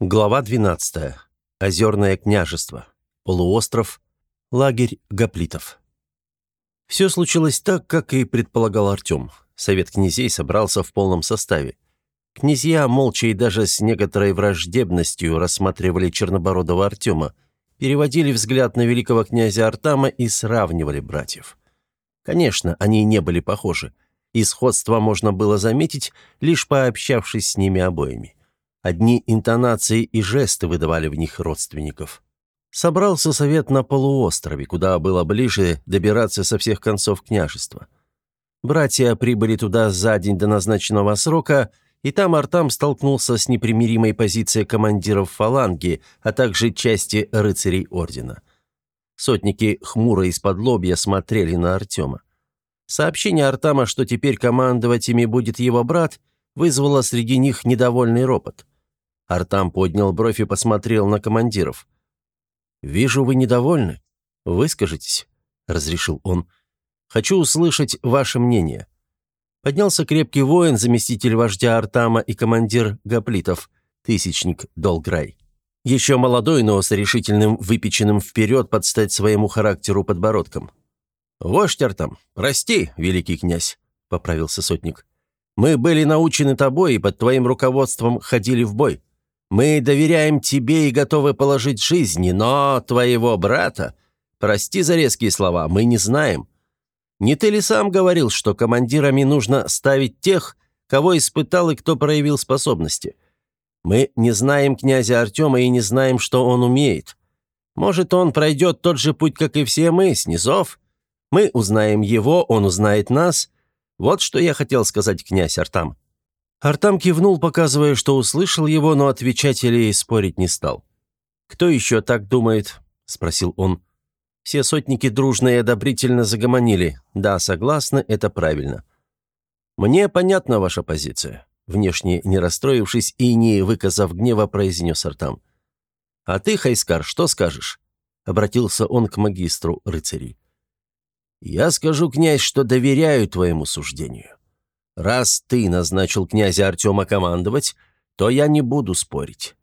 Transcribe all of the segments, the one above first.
Глава 12. Озерное княжество. Полуостров. Лагерь гоплитов. Все случилось так, как и предполагал Артем. Совет князей собрался в полном составе. Князья молча и даже с некоторой враждебностью рассматривали чернобородого Артема, переводили взгляд на великого князя Артама и сравнивали братьев. Конечно, они не были похожи, и сходство можно было заметить, лишь пообщавшись с ними обоими. Одни интонации и жесты выдавали в них родственников. Собрался совет на полуострове, куда было ближе добираться со всех концов княжества. Братья прибыли туда за день до назначенного срока, и там Артам столкнулся с непримиримой позицией командиров фаланги, а также части рыцарей ордена. Сотники хмуро из-под лобья смотрели на Артема. Сообщение Артама, что теперь командовать ими будет его брат, вызвало среди них недовольный ропот. Артам поднял бровь и посмотрел на командиров. «Вижу, вы недовольны. Выскажитесь», — разрешил он. «Хочу услышать ваше мнение». Поднялся крепкий воин, заместитель вождя Артама и командир Гоплитов, тысячник Долграй. Еще молодой, но с решительным выпеченным вперед под стать своему характеру подбородком. «Вождь Артам, прости, великий князь», — поправился сотник. «Мы были научены тобой и под твоим руководством ходили в бой. Мы доверяем тебе и готовы положить жизни, но твоего брата, прости за резкие слова, мы не знаем. Не ты ли сам говорил, что командирами нужно ставить тех, кого испытал и кто проявил способности? Мы не знаем князя Артема и не знаем, что он умеет. Может, он пройдет тот же путь, как и все мы, снизов? Мы узнаем его, он узнает нас. Вот что я хотел сказать, князь Артам. Артам кивнул, показывая, что услышал его, но отвечать или спорить не стал. «Кто еще так думает?» – спросил он. Все сотники дружно и одобрительно загомонили. «Да, согласны, это правильно». «Мне понятна ваша позиция», – внешне не расстроившись и не выказав гнева, произнес Артам. «А ты, Хайскар, что скажешь?» – обратился он к магистру рыцарей. «Я скажу, князь, что доверяю твоему суждению. Раз ты назначил князя Артема командовать, то я не буду спорить.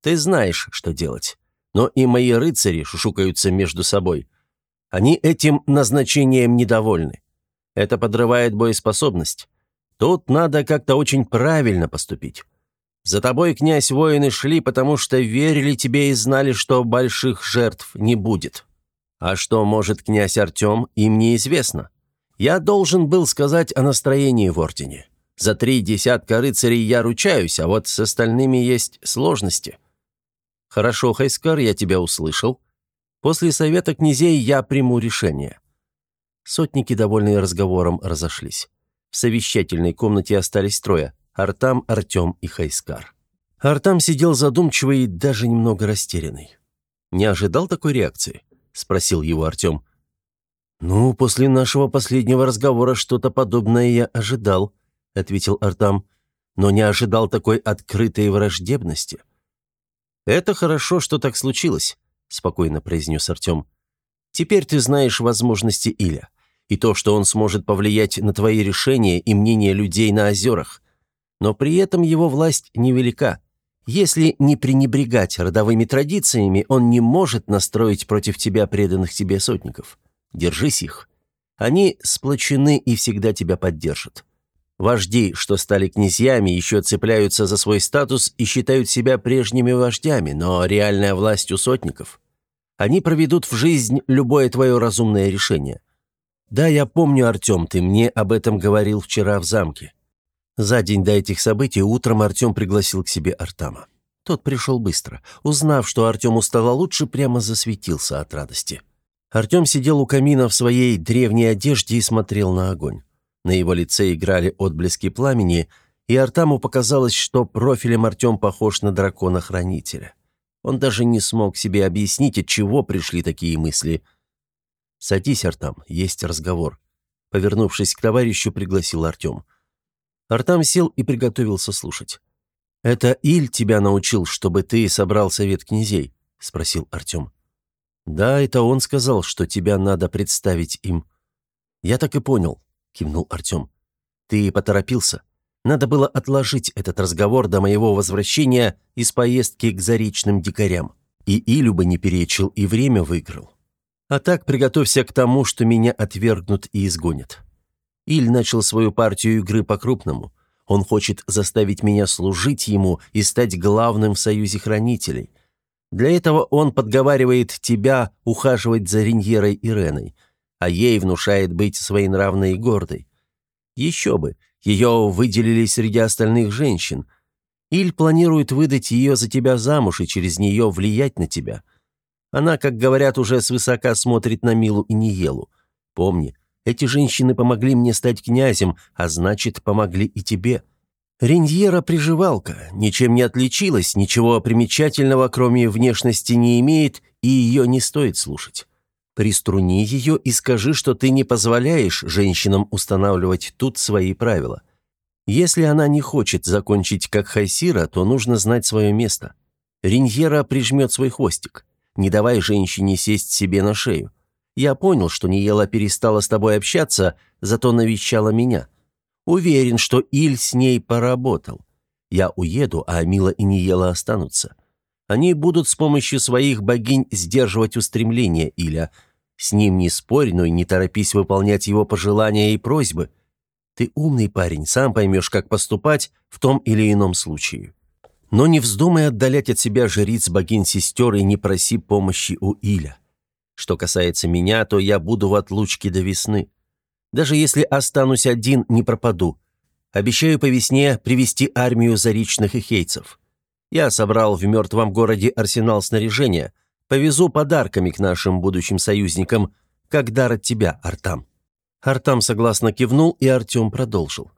Ты знаешь, что делать. Но и мои рыцари шушукаются между собой. Они этим назначением недовольны. Это подрывает боеспособность. Тут надо как-то очень правильно поступить. За тобой, князь, воины шли, потому что верили тебе и знали, что больших жертв не будет. А что может князь Артем, им неизвестно. Я должен был сказать о настроении в Ордене. За три десятка рыцарей я ручаюсь, а вот с остальными есть сложности. Хорошо, Хайскар, я тебя услышал. После совета князей я приму решение. Сотники, довольные разговором, разошлись. В совещательной комнате остались трое – Артам, Артем и Хайскар. Артам сидел задумчивый и даже немного растерянный. «Не ожидал такой реакции?» – спросил его Артем. «Ну, после нашего последнего разговора что-то подобное я ожидал», — ответил Артам, «но не ожидал такой открытой враждебности». «Это хорошо, что так случилось», — спокойно произнес Артем. «Теперь ты знаешь возможности Иля и то, что он сможет повлиять на твои решения и мнение людей на озерах. Но при этом его власть невелика. Если не пренебрегать родовыми традициями, он не может настроить против тебя преданных тебе сотников». Держись их. Они сплочены и всегда тебя поддержат. Вожди, что стали князьями, еще цепляются за свой статус и считают себя прежними вождями, но реальная власть у сотников. Они проведут в жизнь любое твое разумное решение. Да, я помню, Артем, ты мне об этом говорил вчера в замке. За день до этих событий утром Артем пригласил к себе Артама. Тот пришел быстро. Узнав, что Артему стало лучше, прямо засветился от радости. Артем сидел у камина в своей древней одежде и смотрел на огонь. На его лице играли отблески пламени, и Артаму показалось, что профилем Артем похож на дракона-хранителя. Он даже не смог себе объяснить, от чего пришли такие мысли. «Садись, Артам, есть разговор», — повернувшись к товарищу, пригласил Артем. Артам сел и приготовился слушать. «Это Иль тебя научил, чтобы ты собрал совет князей?» — спросил Артем. «Да, это он сказал, что тебя надо представить им». «Я так и понял», — кивнул Артем. «Ты поторопился. Надо было отложить этот разговор до моего возвращения из поездки к заречным дикарям. И Илю бы не перечил, и время выиграл. А так приготовься к тому, что меня отвергнут и изгонят. Иль начал свою партию игры по-крупному. Он хочет заставить меня служить ему и стать главным в союзе хранителей. Для этого он подговаривает тебя ухаживать за Риньерой и Реной, а ей внушает быть своенравной и гордой. Еще бы, ее выделили среди остальных женщин. Иль планирует выдать ее за тебя замуж и через нее влиять на тебя. Она, как говорят, уже свысока смотрит на Милу и Ниелу. Помни, эти женщины помогли мне стать князем, а значит, помогли и тебе. Реньера приживалка, ничем не отличилась, ничего примечательного, кроме внешности, не имеет, и ее не стоит слушать. Приструни ее и скажи, что ты не позволяешь женщинам устанавливать тут свои правила. Если она не хочет закончить как Хайсира, то нужно знать свое место. Риньера прижмет свой хвостик. Не давай женщине сесть себе на шею. Я понял, что Ниела перестала с тобой общаться, зато навещала меня. Уверен, что Иль с ней поработал. Я уеду, а Мила и Ниела останутся. Они будут с помощью своих богинь сдерживать устремления Иля – с ним не спорь, но и не торопись выполнять его пожелания и просьбы. Ты умный парень, сам поймешь, как поступать в том или ином случае. Но не вздумай отдалять от себя жриц богинь-сестер и не проси помощи у Иля. Что касается меня, то я буду в отлучке до весны. Даже если останусь один, не пропаду. Обещаю по весне привести армию заречных и хейцев. Я собрал в мертвом городе арсенал снаряжения – Повезу подарками к нашим будущим союзникам, как дар от тебя, Артам». Артам согласно кивнул, и Артем продолжил.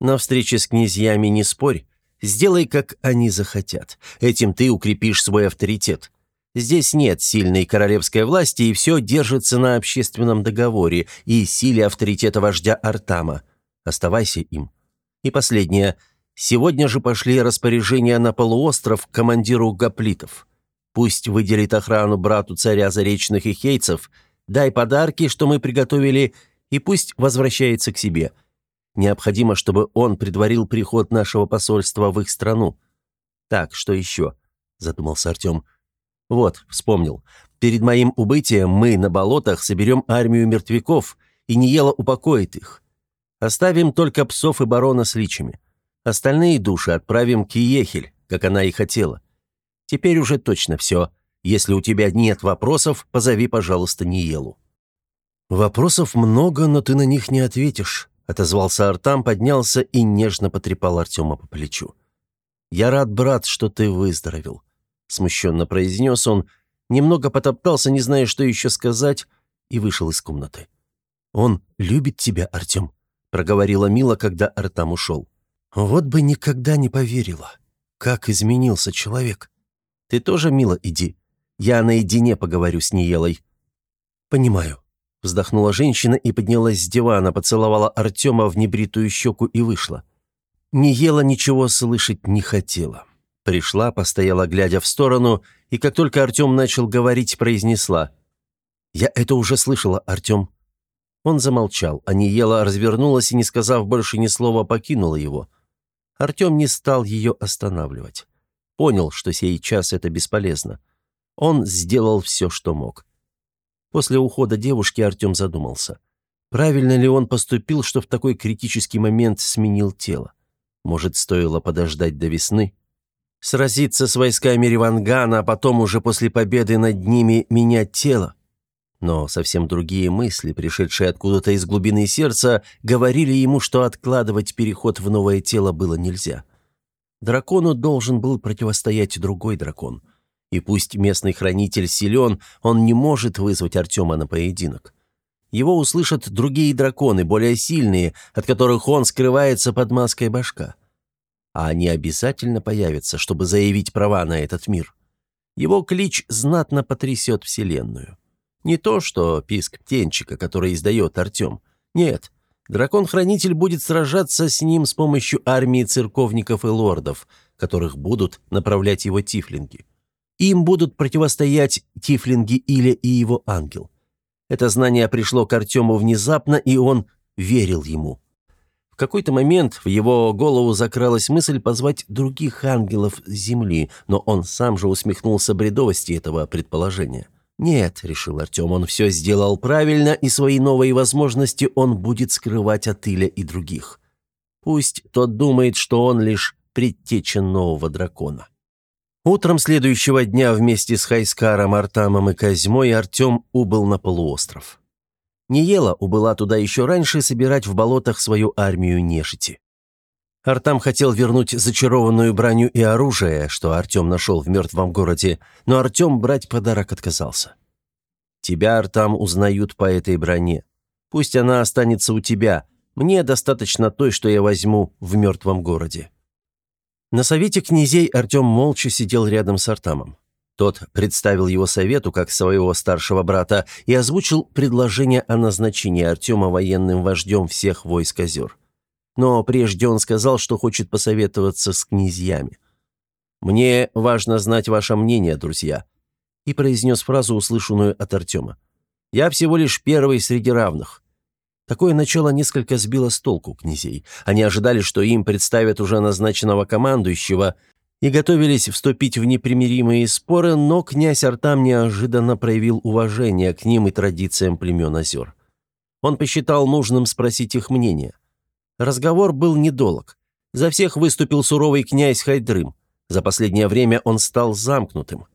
«На встрече с князьями не спорь. Сделай, как они захотят. Этим ты укрепишь свой авторитет. Здесь нет сильной королевской власти, и все держится на общественном договоре и силе авторитета вождя Артама. Оставайся им. И последнее. Сегодня же пошли распоряжения на полуостров командиру гоплитов. Пусть выделит охрану брату царя Заречных и Хейцев, дай подарки, что мы приготовили, и пусть возвращается к себе. Необходимо, чтобы он предварил приход нашего посольства в их страну. Так, что еще?» – задумался Артем. «Вот, вспомнил. Перед моим убытием мы на болотах соберем армию мертвяков, и Ниела упокоит их. Оставим только псов и барона с личами. Остальные души отправим к Иехель, как она и хотела. Теперь уже точно все. Если у тебя нет вопросов, позови, пожалуйста, Ниелу». «Вопросов много, но ты на них не ответишь», — отозвался Артам, поднялся и нежно потрепал Артема по плечу. «Я рад, брат, что ты выздоровел», — смущенно произнес он, немного потоптался, не зная, что еще сказать, и вышел из комнаты. «Он любит тебя, Артем», — проговорила Мила, когда Артам ушел. «Вот бы никогда не поверила. Как изменился человек. Ты тоже, мило, иди. Я наедине поговорю с Ниелой». «Понимаю», — вздохнула женщина и поднялась с дивана, поцеловала Артема в небритую щеку и вышла. Ниела ничего слышать не хотела. Пришла, постояла, глядя в сторону, и как только Артем начал говорить, произнесла. «Я это уже слышала, Артем». Он замолчал, а Ниела развернулась и, не сказав больше ни слова, покинула его. Артем не стал ее останавливать. Понял, что сейчас это бесполезно. Он сделал все, что мог. После ухода девушки Артем задумался. Правильно ли он поступил, что в такой критический момент сменил тело? Может, стоило подождать до весны? Сразиться с войсками Ривангана, а потом уже после победы над ними менять тело? Но совсем другие мысли, пришедшие откуда-то из глубины сердца, говорили ему, что откладывать переход в новое тело было нельзя. — Дракону должен был противостоять другой дракон. И пусть местный хранитель силен, он не может вызвать Артема на поединок. Его услышат другие драконы, более сильные, от которых он скрывается под маской башка. А они обязательно появятся, чтобы заявить права на этот мир. Его клич знатно потрясет Вселенную. Не то, что писк птенчика, который издает Артем. Нет, Дракон-хранитель будет сражаться с ним с помощью армии церковников и лордов, которых будут направлять его тифлинги. Им будут противостоять тифлинги Иля и его ангел. Это знание пришло к Артему внезапно, и он верил ему. В какой-то момент в его голову закралась мысль позвать других ангелов Земли, но он сам же усмехнулся бредовости этого предположения. «Нет», — решил Артем, — «он все сделал правильно, и свои новые возможности он будет скрывать от Иля и других. Пусть тот думает, что он лишь предтеча нового дракона». Утром следующего дня вместе с Хайскаром, Артамом и Козьмой Артем убыл на полуостров. Ниела убыла туда еще раньше собирать в болотах свою армию нежити. Артам хотел вернуть зачарованную броню и оружие, что Артем нашел в мертвом городе, но Артем брать подарок отказался. «Тебя, Артам, узнают по этой броне. Пусть она останется у тебя. Мне достаточно той, что я возьму в мертвом городе». На совете князей Артем молча сидел рядом с Артамом. Тот представил его совету как своего старшего брата и озвучил предложение о назначении Артема военным вождем всех войск озер. Но прежде он сказал, что хочет посоветоваться с князьями. «Мне важно знать ваше мнение, друзья», и произнес фразу, услышанную от Артема. «Я всего лишь первый среди равных. Такое начало несколько сбило с толку князей. Они ожидали, что им представят уже назначенного командующего, и готовились вступить в непримиримые споры, но князь Артам неожиданно проявил уважение к ним и традициям племен озер. Он посчитал нужным спросить их мнение. Разговор был недолг. За всех выступил суровый князь Хайдрым. За последнее время он стал замкнутым.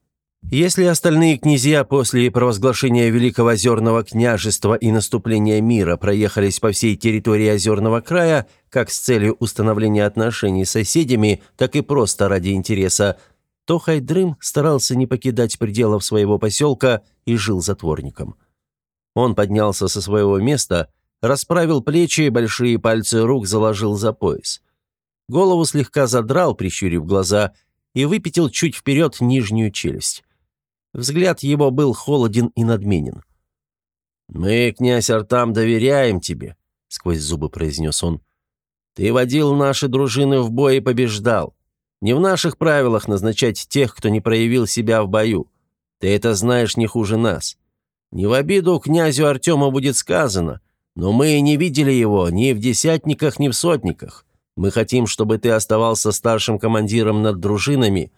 Если остальные князья после провозглашения Великого Озерного княжества и наступления мира проехались по всей территории Озерного края, как с целью установления отношений с соседями, так и просто ради интереса, то Хайдрым старался не покидать пределов своего поселка и жил затворником. Он поднялся со своего места, расправил плечи, и большие пальцы рук заложил за пояс. Голову слегка задрал, прищурив глаза, и выпятил чуть вперед нижнюю челюсть. Взгляд его был холоден и надменен. «Мы, князь Артам, доверяем тебе», — сквозь зубы произнес он. «Ты водил наши дружины в бой и побеждал. Не в наших правилах назначать тех, кто не проявил себя в бою. Ты это знаешь не хуже нас. Не в обиду князю Артему будет сказано, но мы не видели его ни в десятниках, ни в сотниках. Мы хотим, чтобы ты оставался старшим командиром над дружинами,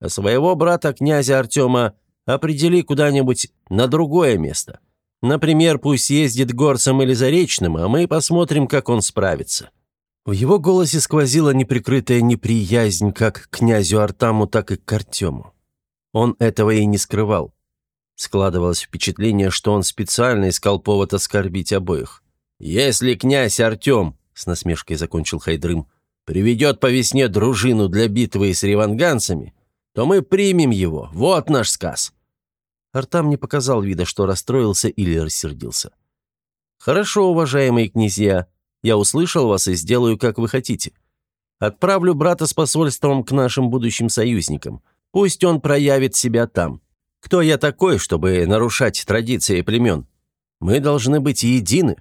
а своего брата князя Артема определи куда-нибудь на другое место. Например, пусть ездит горцем или заречным, а мы посмотрим, как он справится». В его голосе сквозила неприкрытая неприязнь как к князю Артаму, так и к Артему. Он этого и не скрывал. Складывалось впечатление, что он специально искал повод оскорбить обоих. «Если князь Артем», — с насмешкой закончил Хайдрым, — «приведет по весне дружину для битвы с реванганцами, то мы примем его. Вот наш сказ». Артам не показал вида, что расстроился или рассердился. «Хорошо, уважаемые князья, я услышал вас и сделаю, как вы хотите. Отправлю брата с посольством к нашим будущим союзникам. Пусть он проявит себя там. Кто я такой, чтобы нарушать традиции племен? Мы должны быть едины».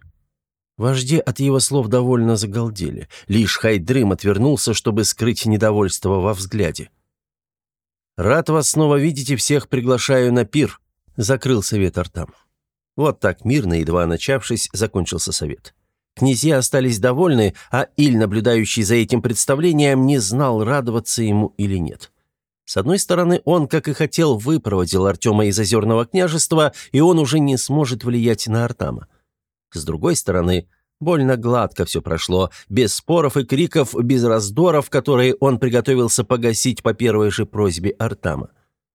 Вожди от его слов довольно загалдели. Лишь Хайдрым отвернулся, чтобы скрыть недовольство во взгляде. «Рад вас снова видеть и всех приглашаю на пир», — закрыл совет Артам. Вот так мирно, едва начавшись, закончился совет. Князья остались довольны, а Иль, наблюдающий за этим представлением, не знал, радоваться ему или нет. С одной стороны, он, как и хотел, выпроводил Артема из Озерного княжества, и он уже не сможет влиять на Артама. С другой стороны, Больно гладко все прошло, без споров и криков, без раздоров, которые он приготовился погасить по первой же просьбе Артама.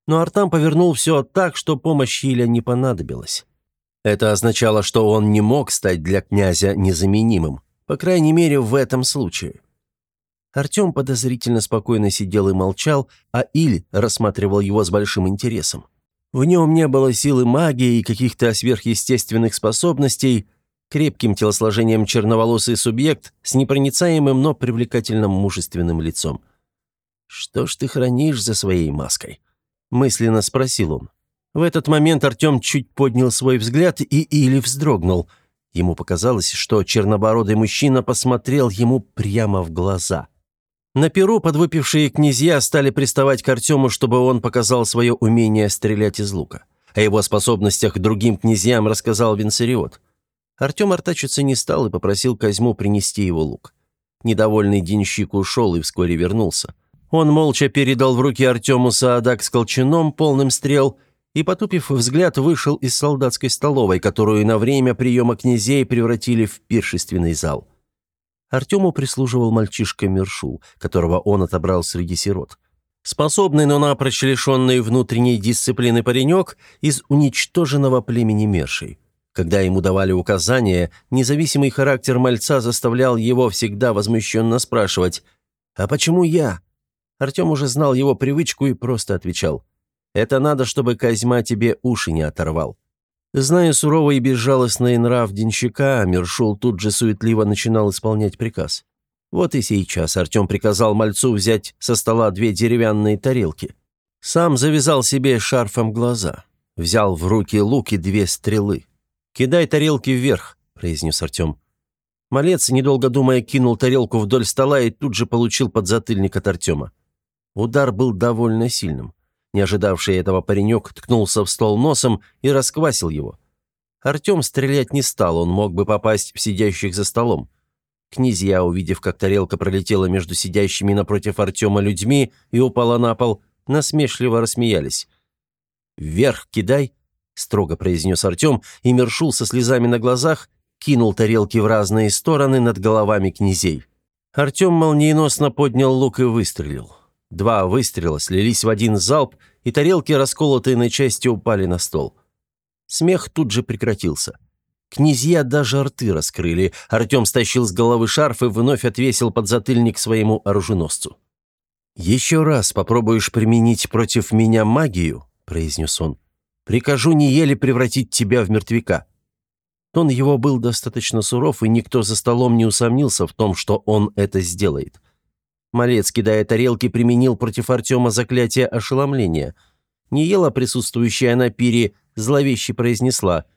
Но Артам повернул все так, что помощь Иля не понадобилась. Это означало, что он не мог стать для князя незаменимым, по крайней мере, в этом случае. Артем подозрительно спокойно сидел и молчал, а Иль рассматривал его с большим интересом. В нем не было силы магии и каких-то сверхъестественных способностей, крепким телосложением черноволосый субъект с непроницаемым, но привлекательным мужественным лицом. «Что ж ты хранишь за своей маской?» – мысленно спросил он. В этот момент Артем чуть поднял свой взгляд и или вздрогнул. Ему показалось, что чернобородый мужчина посмотрел ему прямо в глаза. На перу подвыпившие князья стали приставать к Артему, чтобы он показал свое умение стрелять из лука. О его способностях другим князьям рассказал Винцериот. Артем артачиться не стал и попросил Козьму принести его лук. Недовольный денщик ушел и вскоре вернулся. Он молча передал в руки Артему Саадак с колчаном, полным стрел, и, потупив взгляд, вышел из солдатской столовой, которую на время приема князей превратили в пиршественный зал. Артему прислуживал мальчишка Мершул, которого он отобрал среди сирот. Способный, но напрочь лишенный внутренней дисциплины паренек из уничтоженного племени Мершей. Когда ему давали указания, независимый характер мальца заставлял его всегда возмущенно спрашивать «А почему я?». Артем уже знал его привычку и просто отвечал «Это надо, чтобы Козьма тебе уши не оторвал». Зная суровый и безжалостный нрав денщика, Мершул тут же суетливо начинал исполнять приказ. Вот и сейчас Артем приказал мальцу взять со стола две деревянные тарелки. Сам завязал себе шарфом глаза. Взял в руки лук и две стрелы. «Кидай тарелки вверх», — произнес Артем. Малец, недолго думая, кинул тарелку вдоль стола и тут же получил подзатыльник от Артема. Удар был довольно сильным. Не ожидавший этого паренек ткнулся в стол носом и расквасил его. Артем стрелять не стал, он мог бы попасть в сидящих за столом. Князья, увидев, как тарелка пролетела между сидящими напротив Артема людьми и упала на пол, насмешливо рассмеялись. «Вверх кидай!» — строго произнес Артем, и Мершул со слезами на глазах кинул тарелки в разные стороны над головами князей. Артем молниеносно поднял лук и выстрелил. Два выстрела слились в один залп, и тарелки, расколотые на части, упали на стол. Смех тут же прекратился. Князья даже рты раскрыли. Артем стащил с головы шарф и вновь отвесил подзатыльник своему оруженосцу. «Еще раз попробуешь применить против меня магию», — произнес он. «Прикажу не еле превратить тебя в мертвяка». Тон его был достаточно суров, и никто за столом не усомнился в том, что он это сделает. Малец, кидая тарелки, применил против Артема заклятие ошеломления. Неела, присутствующая на пире, зловеще произнесла —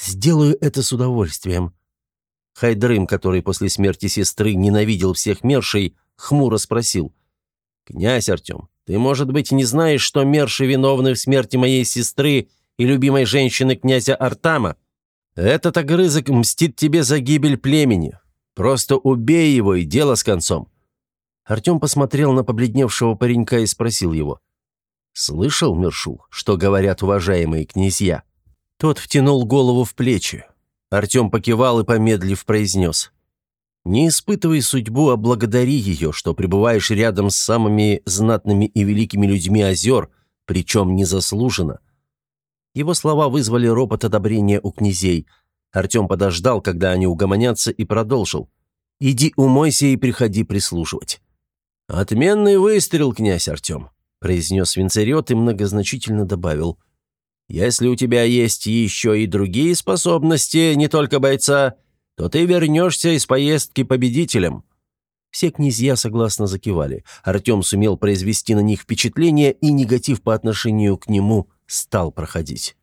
«Сделаю это с удовольствием». Хайдрым, который после смерти сестры ненавидел всех мершей, хмуро спросил. «Князь Артем, ты, может быть, не знаешь, что мерши виновны в смерти моей сестры и любимой женщины князя Артама? Этот огрызок мстит тебе за гибель племени. Просто убей его, и дело с концом». Артем посмотрел на побледневшего паренька и спросил его. «Слышал, Мершул, что говорят уважаемые князья?» Тот втянул голову в плечи. Артем покивал и, помедлив, произнес. «Не испытывай судьбу, а благодари ее, что пребываешь рядом с самыми знатными и великими людьми озер, причем незаслуженно». Его слова вызвали ропот одобрения у князей. Артем подождал, когда они угомонятся, и продолжил. «Иди умойся и приходи прислушивать». «Отменный выстрел, князь Артем», — произнес Винцерет и многозначительно добавил. Если у тебя есть еще и другие способности, не только бойца, то ты вернешься из поездки победителем». Все князья согласно закивали. Артем сумел произвести на них впечатление, и негатив по отношению к нему стал проходить.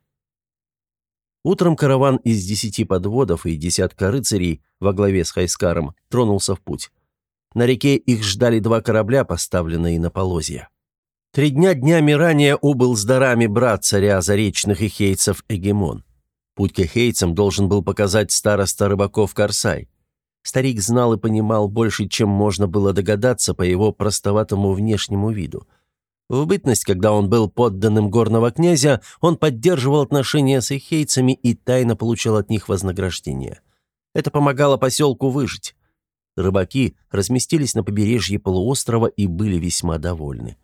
Утром караван из десяти подводов и десятка рыцарей во главе с Хайскаром тронулся в путь. На реке их ждали два корабля, поставленные на полозья. Три дня днями ранее убыл с дарами брат царя заречных и хейцев Эгемон. Путь к хейцам должен был показать староста рыбаков Корсай. Старик знал и понимал больше, чем можно было догадаться по его простоватому внешнему виду. В бытность, когда он был подданным горного князя, он поддерживал отношения с ихейцами и тайно получал от них вознаграждение. Это помогало поселку выжить. Рыбаки разместились на побережье полуострова и были весьма довольны.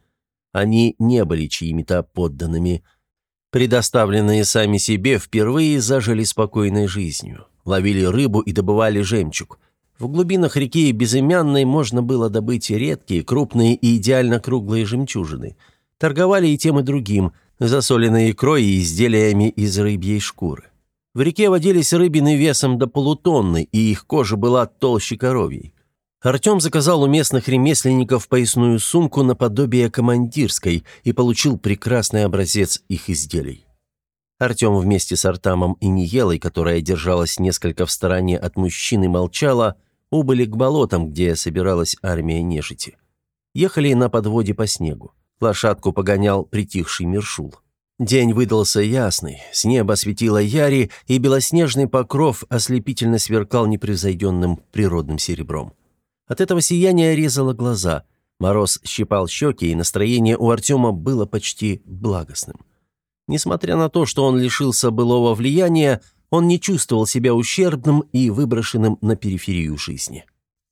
Они не были чьими-то подданными. Предоставленные сами себе впервые зажили спокойной жизнью. Ловили рыбу и добывали жемчуг. В глубинах реки Безымянной можно было добыть редкие, крупные и идеально круглые жемчужины. Торговали и тем, и другим, засоленной икрой и изделиями из рыбьей шкуры. В реке водились рыбины весом до полутонны, и их кожа была толще коровьей. Артем заказал у местных ремесленников поясную сумку наподобие командирской и получил прекрасный образец их изделий. Артем вместе с Артамом и Ниелой, которая держалась несколько в стороне от мужчины, молчала, убыли к болотам, где собиралась армия нежити. Ехали на подводе по снегу. Лошадку погонял притихший Мершул. День выдался ясный, с неба светила яри, и белоснежный покров ослепительно сверкал непревзойденным природным серебром. От этого сияния резало глаза. Мороз щипал щеки, и настроение у Артема было почти благостным. Несмотря на то, что он лишился былого влияния, он не чувствовал себя ущербным и выброшенным на периферию жизни.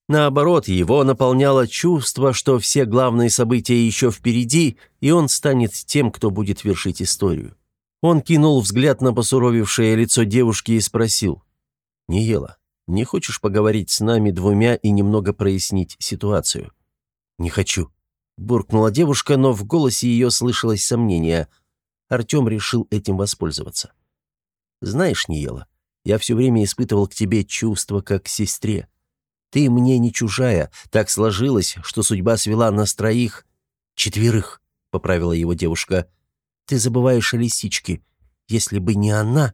Наоборот, его наполняло чувство, что все главные события еще впереди, и он станет тем, кто будет вершить историю. Он кинул взгляд на посуровевшее лицо девушки и спросил. «Не ела. Не хочешь поговорить с нами двумя и немного прояснить ситуацию?» «Не хочу», — буркнула девушка, но в голосе ее слышалось сомнение. Артем решил этим воспользоваться. «Знаешь, Ниела, я все время испытывал к тебе чувства как к сестре. Ты мне не чужая, так сложилось, что судьба свела нас троих. Четверых», — поправила его девушка. «Ты забываешь о лисичке. Если бы не она...»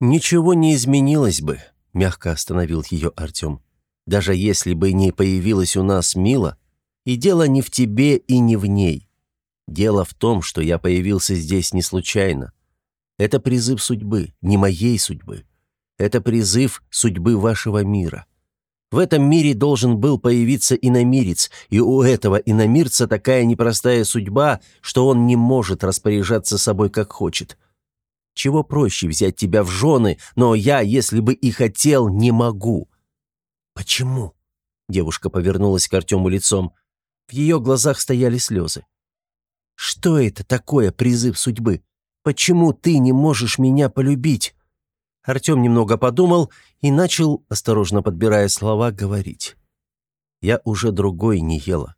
«Ничего не изменилось бы», — мягко остановил ее Артем. «Даже если бы не появилась у нас Мила, и дело не в тебе и не в ней. Дело в том, что я появился здесь не случайно. Это призыв судьбы, не моей судьбы. Это призыв судьбы вашего мира. В этом мире должен был появиться иномирец, и у этого иномирца такая непростая судьба, что он не может распоряжаться собой как хочет. Чего проще взять тебя в жены, но я, если бы и хотел, не могу». «Почему?» — девушка повернулась к Артему лицом. В ее глазах стояли слезы. «Что это такое призыв судьбы? Почему ты не можешь меня полюбить?» Артем немного подумал и начал, осторожно подбирая слова, говорить. «Я уже другой не ела.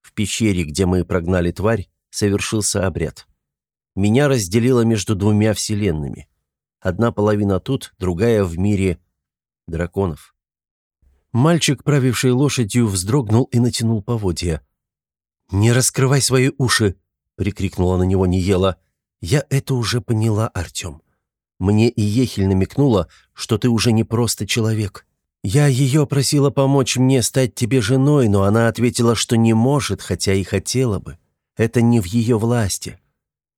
В пещере, где мы прогнали тварь, совершился обряд. Меня разделило между двумя вселенными. Одна половина тут, другая в мире драконов. Мальчик, правивший лошадью, вздрогнул и натянул поводья. «Не раскрывай свои уши!» — прикрикнула на него Ниела. «Я это уже поняла, Артем. Мне и Ехель намекнула, что ты уже не просто человек. Я ее просила помочь мне стать тебе женой, но она ответила, что не может, хотя и хотела бы. Это не в ее власти.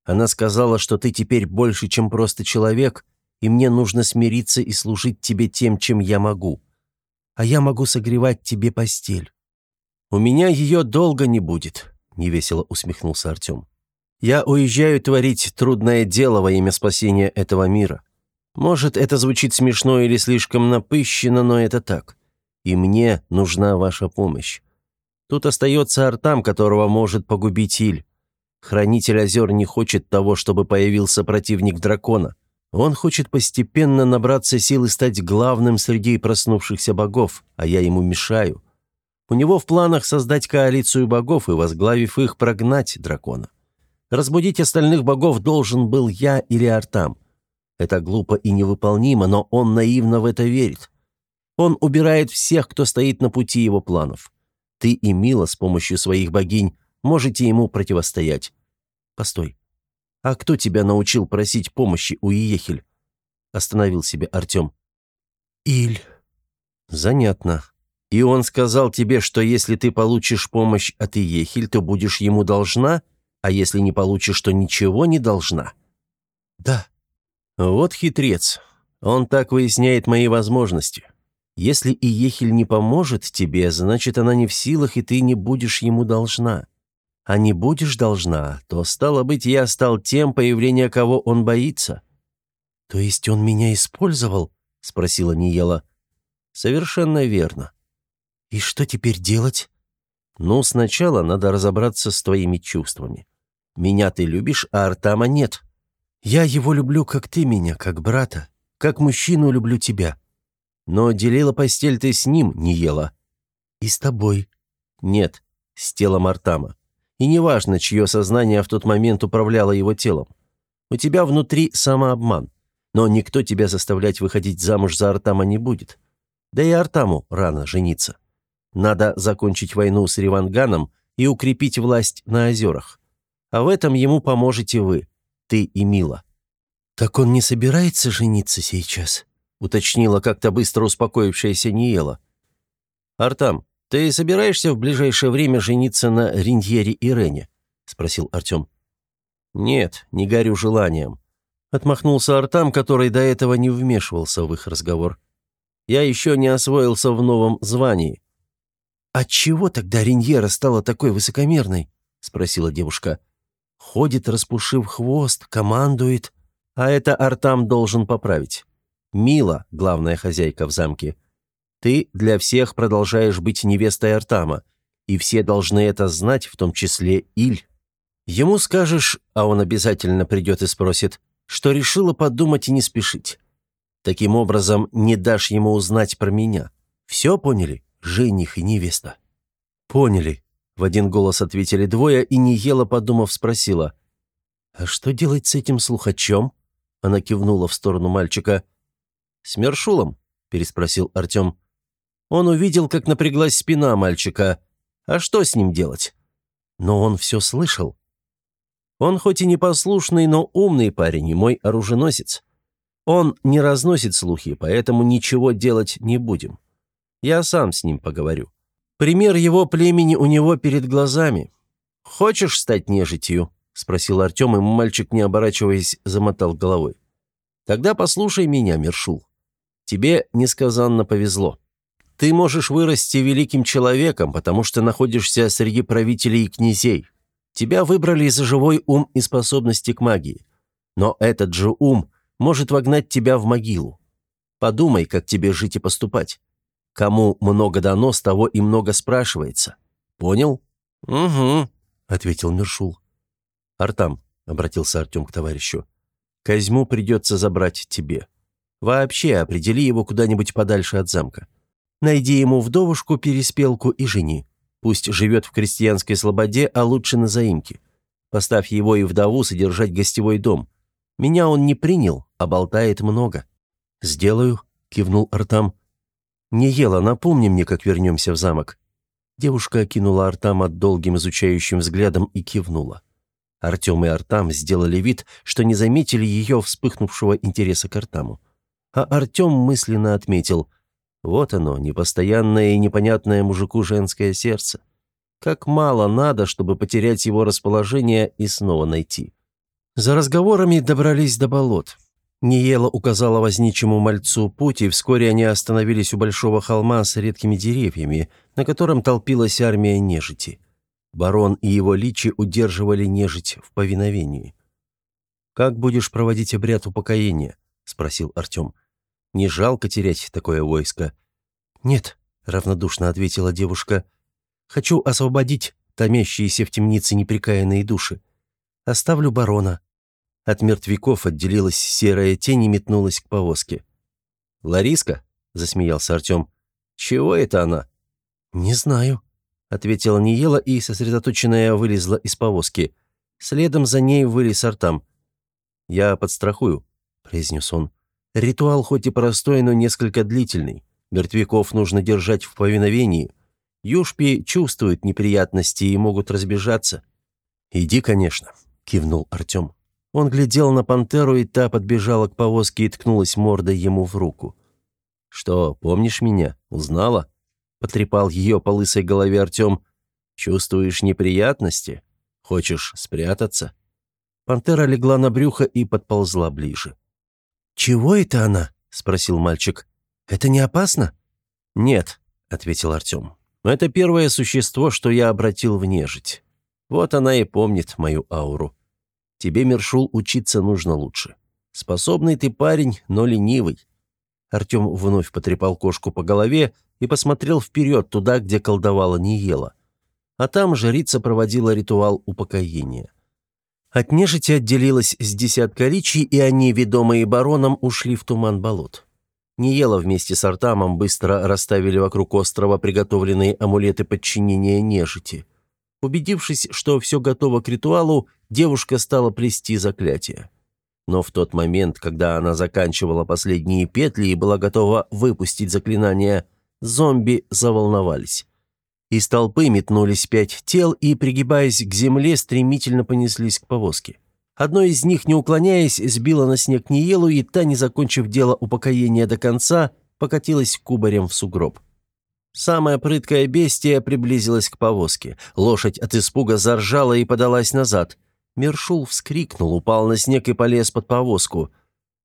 Она сказала, что ты теперь больше, чем просто человек, и мне нужно смириться и служить тебе тем, чем я могу. А я могу согревать тебе постель. У меня ее долго не будет», — невесело усмехнулся Артем. «Я уезжаю творить трудное дело во имя спасения этого мира. Может, это звучит смешно или слишком напыщенно, но это так. И мне нужна ваша помощь. Тут остается Артам, которого может погубить Иль. Хранитель озер не хочет того, чтобы появился противник дракона. Он хочет постепенно набраться сил и стать главным среди проснувшихся богов, а я ему мешаю. У него в планах создать коалицию богов и, возглавив их, прогнать дракона. Разбудить остальных богов должен был я или Артам. Это глупо и невыполнимо, но он наивно в это верит. Он убирает всех, кто стоит на пути его планов. Ты и Мила с помощью своих богинь можете ему противостоять. Постой. А кто тебя научил просить помощи у Иехель? Остановил себе Артем. Иль. Занятно. И он сказал тебе, что если ты получишь помощь от Иехель, то будешь ему должна, а если не получишь, то ничего не должна. Да. Вот хитрец. Он так выясняет мои возможности. Если Иехель не поможет тебе, значит, она не в силах, и ты не будешь ему должна а не будешь должна, то, стало быть, я стал тем, появления кого он боится». «То есть он меня использовал?» — спросила Ниела. «Совершенно верно». «И что теперь делать?» «Ну, сначала надо разобраться с твоими чувствами. Меня ты любишь, а Артама нет. Я его люблю, как ты меня, как брата, как мужчину люблю тебя. Но делила постель ты с ним, не ела». «И с тобой?» «Нет, с телом Артама. И неважно, чье сознание в тот момент управляло его телом. У тебя внутри самообман. Но никто тебя заставлять выходить замуж за Артама не будет. Да и Артаму рано жениться. Надо закончить войну с Риванганом и укрепить власть на озерах. А в этом ему поможете вы, ты и Мила». «Так он не собирается жениться сейчас?» — уточнила как-то быстро успокоившаяся Ниела. «Артам, «Ты собираешься в ближайшее время жениться на Риньере и Рене?» — спросил Артем. «Нет, не горю желанием», — отмахнулся Артам, который до этого не вмешивался в их разговор. «Я еще не освоился в новом звании». «Отчего тогда Риньера стала такой высокомерной?» — спросила девушка. «Ходит, распушив хвост, командует. А это Артам должен поправить. Мила, главная хозяйка в замке. Ты для всех продолжаешь быть невестой Артама, и все должны это знать, в том числе Иль. Ему скажешь, а он обязательно придет и спросит, что решила подумать и не спешить. Таким образом, не дашь ему узнать про меня. Все поняли, жених и невеста?» «Поняли», — в один голос ответили двое, и Ниела, подумав, спросила. «А что делать с этим слухачом?» Она кивнула в сторону мальчика. «С Мершулом?» — переспросил Артем. Он увидел, как напряглась спина мальчика. «А что с ним делать?» Но он все слышал. Он хоть и непослушный, но умный парень и мой оруженосец. Он не разносит слухи, поэтому ничего делать не будем. Я сам с ним поговорю. Пример его племени у него перед глазами. Хочешь стать нежитью?» — спросил Артем, и мальчик, не оборачиваясь, замотал головой. «Тогда послушай меня, Мершул. Тебе несказанно повезло. Ты можешь вырасти великим человеком, потому что находишься среди правителей и князей. Тебя выбрали за живой ум и способности к магии. Но этот же ум может вогнать тебя в могилу. Подумай, как тебе жить и поступать. Кому много дано, с того и много спрашивается. Понял? Угу, ответил Миршул. Артам, обратился Артем к товарищу. Козьму придется забрать тебе. Вообще, определи его куда-нибудь подальше от замка. Найди ему вдовушку, переспелку и жени. Пусть живет в крестьянской слободе, а лучше на заимке. Поставь его и вдову содержать гостевой дом. Меня он не принял, а болтает много». «Сделаю», — кивнул Артам. «Не ела, напомни мне, как вернемся в замок». Девушка окинула Артама долгим изучающим взглядом и кивнула. Артем и Артам сделали вид, что не заметили ее вспыхнувшего интереса к Артаму. А Артем мысленно отметил, вот оно, непостоянное и непонятное мужику женское сердце. Как мало надо, чтобы потерять его расположение и снова найти. За разговорами добрались до болот. Ниела указала возничему мальцу путь, и вскоре они остановились у большого холма с редкими деревьями, на котором толпилась армия нежити. Барон и его личи удерживали нежить в повиновении. «Как будешь проводить обряд упокоения?» — спросил Артем. «Не жалко терять такое войско?» «Нет», — равнодушно ответила девушка. «Хочу освободить томящиеся в темнице неприкаянные души. Оставлю барона». От мертвяков отделилась серая тень и метнулась к повозке. «Лариска?» — засмеялся Артем. «Чего это она?» «Не знаю», — ответила Ниела и, сосредоточенная, вылезла из повозки. Следом за ней вылез Артам. «Я подстрахую», — произнес он. «Ритуал хоть и простой, но несколько длительный. Мертвяков нужно держать в повиновении. Юшпи чувствуют неприятности и могут разбежаться». «Иди, конечно», — кивнул Артем. Он глядел на пантеру, и та подбежала к повозке и ткнулась мордой ему в руку. «Что, помнишь меня? Узнала?» — потрепал ее по лысой голове Артем. «Чувствуешь неприятности? Хочешь спрятаться?» Пантера легла на брюхо и подползла ближе. «Чего это она?» — спросил мальчик. «Это не опасно?» «Нет», — ответил Артем. «Это первое существо, что я обратил в нежить. Вот она и помнит мою ауру. Тебе, Мершул, учиться нужно лучше. Способный ты парень, но ленивый». Артем вновь потрепал кошку по голове и посмотрел вперед, туда, где колдовала Ниела. А там жрица проводила ритуал упокоения. От нежити отделилась с десятка личий, и они, ведомые бароном, ушли в туман болот. Ниела вместе с Артамом быстро расставили вокруг острова приготовленные амулеты подчинения нежити. Убедившись, что все готово к ритуалу, девушка стала плести заклятие. Но в тот момент, когда она заканчивала последние петли и была готова выпустить заклинание, зомби заволновались. Из толпы метнулись пять тел и, пригибаясь к земле, стремительно понеслись к повозке. Одно из них, не уклоняясь, сбило на снег Ниелу, и та, не закончив дело упокоения до конца, покатилась кубарем в сугроб. Самая прыткая бестия приблизилась к повозке. Лошадь от испуга заржала и подалась назад. Мершул вскрикнул, упал на снег и полез под повозку.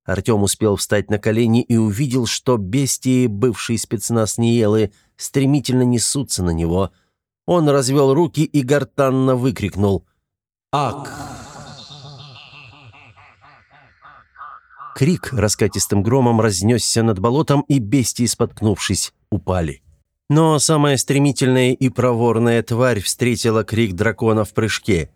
Артем успел встать на колени и увидел, что бестии, бывший спецназ Ниелы, стремительно несутся на него. Он развел руки и гортанно выкрикнул «Ак!». Крик раскатистым громом разнесся над болотом, и бестии, споткнувшись, упали. Но самая стремительная и проворная тварь встретила крик дракона в прыжке.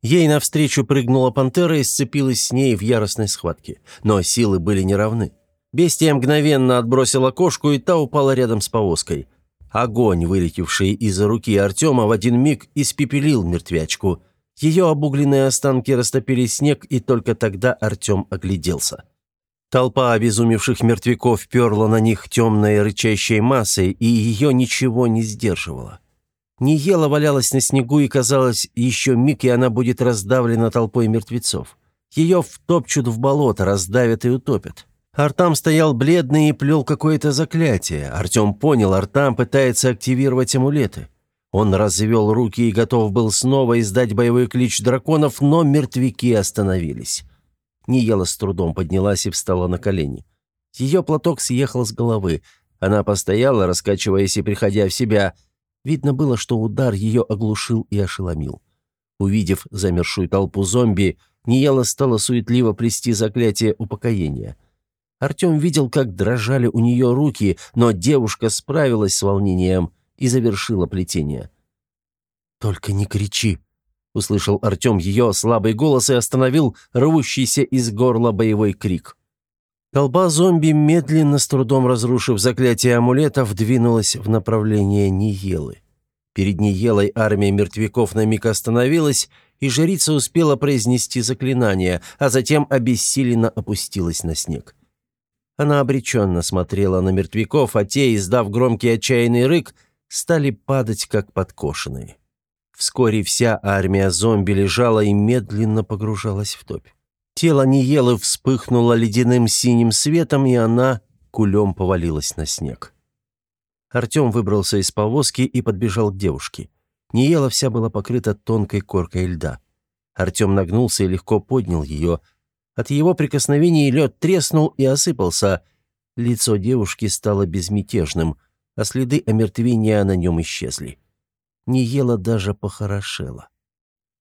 Ей навстречу прыгнула пантера и сцепилась с ней в яростной схватке. Но силы были неравны. Бестия мгновенно отбросила кошку, и та упала рядом с повозкой. Огонь, вылетевший из руки Артема, в один миг испепелил мертвячку. Ее обугленные останки растопили снег, и только тогда Артем огляделся. Толпа обезумевших мертвяков перла на них темной рычащей массой, и ее ничего не сдерживало. Ниела валялась на снегу, и казалось, еще миг, и она будет раздавлена толпой мертвецов. Ее втопчут в болото, раздавят и утопят. Артам стоял бледный и плел какое-то заклятие. Артем понял, Артам пытается активировать амулеты. Он развел руки и готов был снова издать боевой клич драконов, но мертвяки остановились. Ниела с трудом поднялась и встала на колени. Ее платок съехал с головы. Она постояла, раскачиваясь и приходя в себя. Видно было, что удар ее оглушил и ошеломил. Увидев замершую толпу зомби, Ниела стала суетливо плести заклятие упокоения. Артем видел, как дрожали у нее руки, но девушка справилась с волнением и завершила плетение. «Только не кричи», Услышал Артем ее слабый голос и остановил рвущийся из горла боевой крик. Толпа зомби, медленно, с трудом разрушив заклятие амулетов, двинулась в направлении Ниелы. Перед Ниелой армия мертвяков на миг остановилась, и жрица успела произнести заклинание, а затем обессиленно опустилась на снег. Она обреченно смотрела на мертвяков, а те, издав громкий отчаянный рык, стали падать, как подкошенные. Вскоре вся армия зомби лежала и медленно погружалась в топь. Тело Ниелы вспыхнуло ледяным синим светом, и она кулем повалилась на снег. Артем выбрался из повозки и подбежал к девушке. Ниела вся была покрыта тонкой коркой льда. Артем нагнулся и легко поднял ее. От его прикосновений лед треснул и осыпался. Лицо девушки стало безмятежным, а следы омертвения на нем исчезли не ела даже похорошела.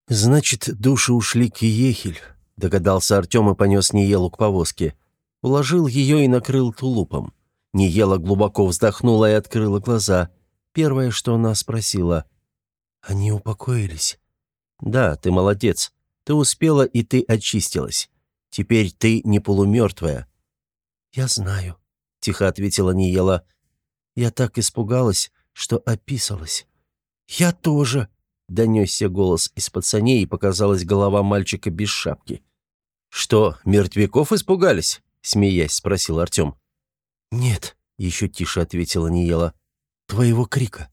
«Значит, души ушли к Ехель», — догадался Артем и понес Ниелу к повозке. Уложил ее и накрыл тулупом. Ниела глубоко вздохнула и открыла глаза. Первое, что она спросила. «Они упокоились?» «Да, ты молодец. Ты успела, и ты очистилась. Теперь ты не полумертвая». «Я знаю», — тихо ответила Ниела. «Я так испугалась, что описалась». «Я тоже», — донесся голос из-под саней, и показалась голова мальчика без шапки. «Что, мертвяков испугались?» — смеясь спросил Артем. «Нет», — еще тише ответила Ниела. «Твоего крика.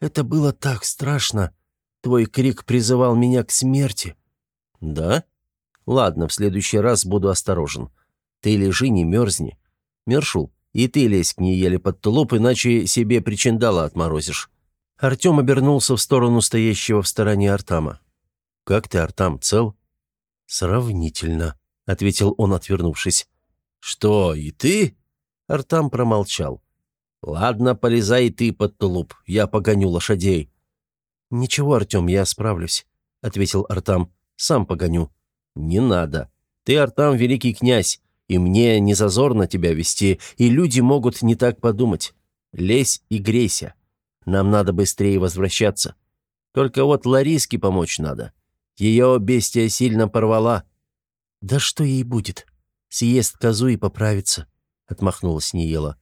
Это было так страшно. Твой крик призывал меня к смерти». «Да? Ладно, в следующий раз буду осторожен. Ты лежи, не мерзни. Мершул, и ты лезь к Ниеле под тулуп, иначе себе причиндала отморозишь». Артем обернулся в сторону стоящего в стороне Артама. «Как ты, Артам, цел?» «Сравнительно», — ответил он, отвернувшись. «Что, и ты?» Артам промолчал. «Ладно, полезай ты под тулуп, я погоню лошадей». «Ничего, Артем, я справлюсь», — ответил Артам. «Сам погоню». «Не надо. Ты, Артам, великий князь, и мне не зазорно тебя вести, и люди могут не так подумать. Лезь и грейся». Нам надо быстрее возвращаться. Только вот Лариске помочь надо. Ее бестия сильно порвала». «Да что ей будет? Съест козу и поправится», — отмахнулась Ниела.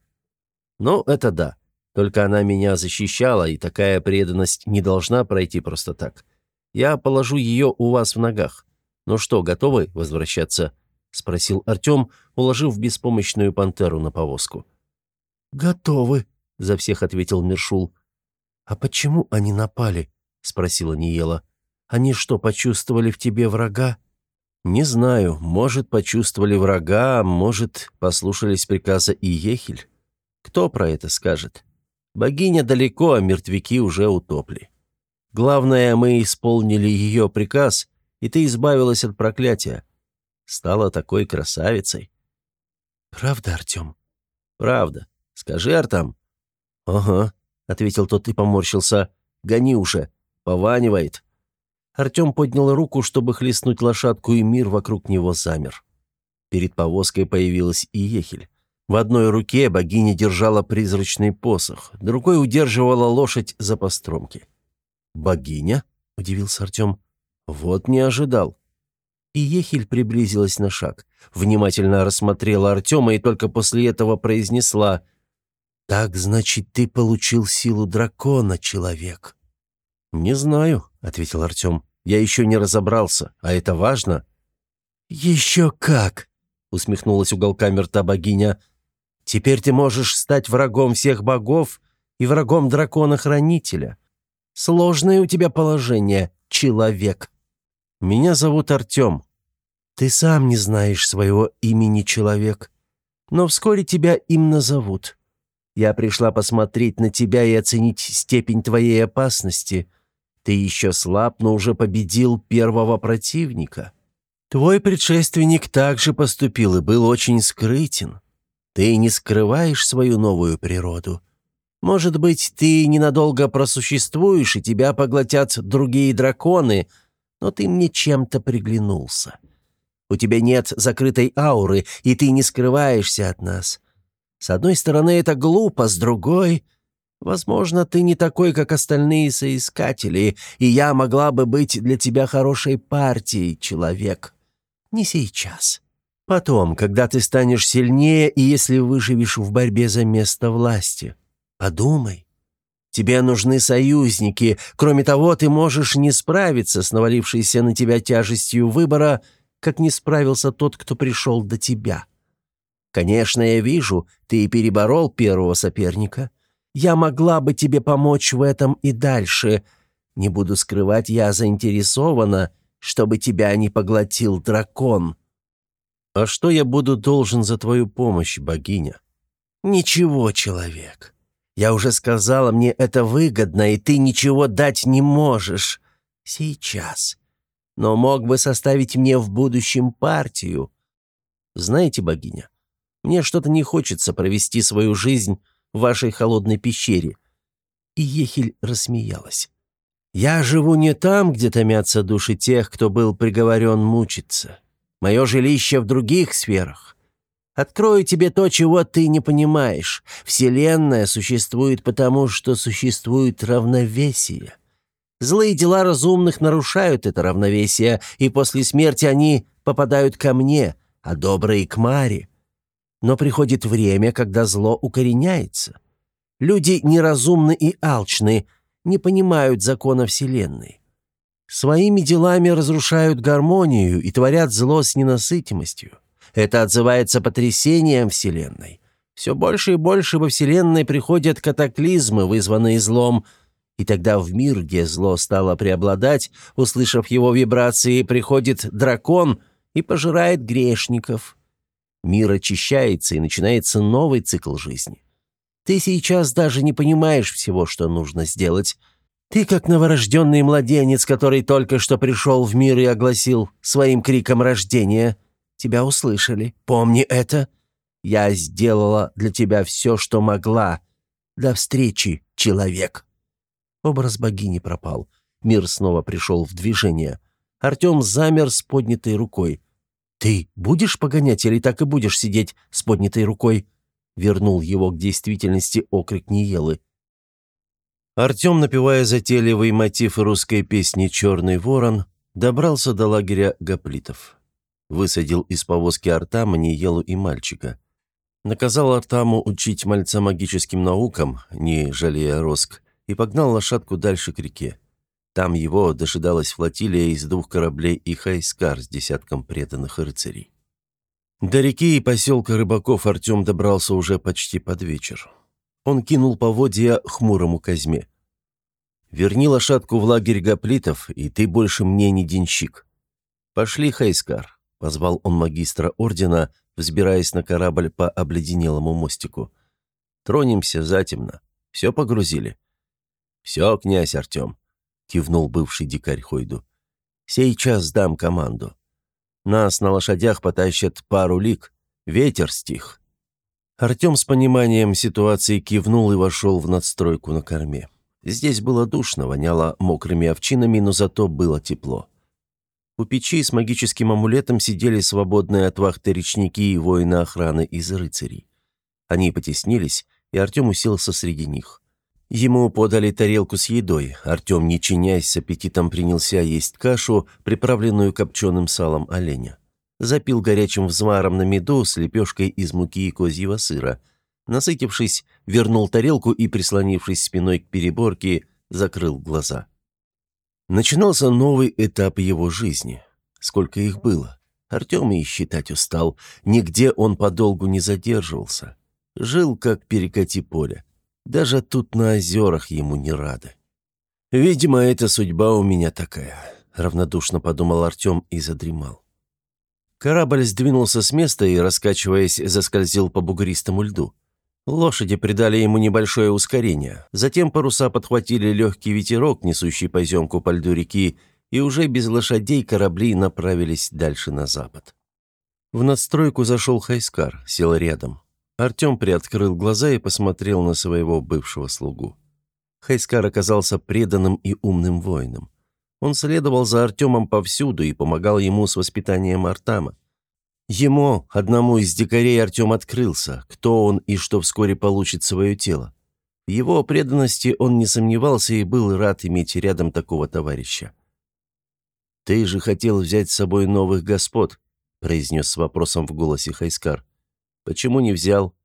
«Ну, это да. Только она меня защищала, и такая преданность не должна пройти просто так. Я положу ее у вас в ногах. Ну что, готовы возвращаться?» — спросил Артем, уложив беспомощную пантеру на повозку. «Готовы», — за всех ответил Мершул. «А почему они напали?» — спросила Ниела. «Они что, почувствовали в тебе врага?» «Не знаю. Может, почувствовали врага, может, послушались приказа Иехель. Кто про это скажет? Богиня далеко, а мертвяки уже утопли. Главное, мы исполнили ее приказ, и ты избавилась от проклятия. Стала такой красавицей». «Правда, Артем?» «Правда. Скажи, Артам». «Ага ответил тот и поморщился. «Гони уже, пованивает». Артем поднял руку, чтобы хлестнуть лошадку, и мир вокруг него замер. Перед повозкой появилась и ехель. В одной руке богиня держала призрачный посох, другой удерживала лошадь за постромки. «Богиня?» — удивился Артем. «Вот не ожидал». И Ехель приблизилась на шаг, внимательно рассмотрела Артема и только после этого произнесла «Так, значит, ты получил силу дракона, человек?» «Не знаю», — ответил Артем. «Я еще не разобрался, а это важно». «Еще как!» — усмехнулась уголками рта богиня. «Теперь ты можешь стать врагом всех богов и врагом дракона-хранителя. Сложное у тебя положение, человек». «Меня зовут Артем». «Ты сам не знаешь своего имени, человек. Но вскоре тебя им назовут. Я пришла посмотреть на тебя и оценить степень твоей опасности. Ты еще слаб, но уже победил первого противника. Твой предшественник также поступил и был очень скрытен. Ты не скрываешь свою новую природу». Может быть, ты ненадолго просуществуешь, и тебя поглотят другие драконы, но ты мне чем-то приглянулся. У тебя нет закрытой ауры, и ты не скрываешься от нас. С одной стороны, это глупо, с другой... Возможно, ты не такой, как остальные соискатели, и я могла бы быть для тебя хорошей партией, человек. Не сейчас. Потом, когда ты станешь сильнее и если выживешь в борьбе за место власти. Подумай. Тебе нужны союзники. Кроме того, ты можешь не справиться с навалившейся на тебя тяжестью выбора, как не справился тот, кто пришел до тебя. Конечно, я вижу, ты переборол первого соперника. Я могла бы тебе помочь в этом и дальше. Не буду скрывать, я заинтересована, чтобы тебя не поглотил дракон. А что я буду должен за твою помощь, богиня? Ничего, человек. Я уже сказала, мне это выгодно, и ты ничего дать не можешь. Сейчас. Но мог бы составить мне в будущем партию. Знаете, богиня, мне что-то не хочется провести свою жизнь в вашей холодной пещере». И Ехель рассмеялась. «Я живу не там, где томятся души тех, кто был приговорен мучиться. Мое жилище в других сферах. Открою тебе то, чего ты не понимаешь. Вселенная существует потому, что существует равновесие. Злые дела разумных нарушают это равновесие, и после смерти они попадают ко мне, а добрые — к Маре. Но приходит время, когда зло укореняется. Люди неразумны и алчны, не понимают закона Вселенной. Своими делами разрушают гармонию и творят зло с ненасытимостью. Это отзывается потрясением Вселенной. Все больше и больше во Вселенной приходят катаклизмы, вызванные злом, и тогда в мир, где зло стало преобладать, услышав его вибрации, приходит дракон и пожирает грешников. Мир очищается, и начинается новый цикл жизни. Ты сейчас даже не понимаешь всего, что нужно сделать. Ты как новорожденный младенец, который только что пришел в мир и огласил своим криком рождения – Тебя услышали. Помни это. Я сделала для тебя все, что могла. До встречи, человек». Образ богини пропал. Мир снова пришел в движение. Артем замер с поднятой рукой. «Ты будешь погонять или так и будешь сидеть с поднятой рукой?» Вернул его к действительности окрик Ниелы. Артем, напевая затейливый мотив русской песни «Черный ворон», добрался до лагеря гоплитов высадил из повозки Артама, Ниелу и мальчика. Наказал Артаму учить мальца магическим наукам, не жалея роск, и погнал лошадку дальше к реке. Там его дожидалась флотилия из двух кораблей и Хайскар с десятком преданных рыцарей. До реки и поселка рыбаков Артем добрался уже почти под вечер. Он кинул поводья хмурому Казьме. «Верни лошадку в лагерь гоплитов, и ты больше мне не денщик. Пошли, Хайскар, Позвал он магистра ордена, взбираясь на корабль по обледенелому мостику. «Тронемся затемно. Все погрузили?» «Все, князь Артем», — кивнул бывший дикарь Хойду. «Сейчас дам команду. Нас на лошадях потащат пару лик. Ветер стих». Артем с пониманием ситуации кивнул и вошел в надстройку на корме. Здесь было душно, воняло мокрыми овчинами, но зато было тепло. У печи с магическим амулетом сидели свободные от вахты речники и воины охраны из рыцарей. Они потеснились, и Артем уселся среди них. Ему подали тарелку с едой. Артем, не чинясь, с аппетитом принялся есть кашу, приправленную копченым салом оленя. Запил горячим взваром на меду с лепешкой из муки и козьего сыра. Насытившись, вернул тарелку и, прислонившись спиной к переборке, закрыл глаза. Начинался новый этап его жизни. Сколько их было? Артем и считать устал. Нигде он подолгу не задерживался. Жил, как перекати поле. Даже тут на озерах ему не рады. «Видимо, эта судьба у меня такая», — равнодушно подумал Артем и задремал. Корабль сдвинулся с места и, раскачиваясь, заскользил по бугристому льду. Лошади придали ему небольшое ускорение. Затем паруса подхватили легкий ветерок, несущий поземку по льду реки, и уже без лошадей корабли направились дальше на запад. В надстройку зашел Хайскар, сел рядом. Артем приоткрыл глаза и посмотрел на своего бывшего слугу. Хайскар оказался преданным и умным воином. Он следовал за Артемом повсюду и помогал ему с воспитанием Артама. Ему, одному из дикарей, Артем открылся, кто он и что вскоре получит свое тело. В его преданности он не сомневался и был рад иметь рядом такого товарища. «Ты же хотел взять с собой новых господ», — произнес с вопросом в голосе Хайскар. «Почему не взял?»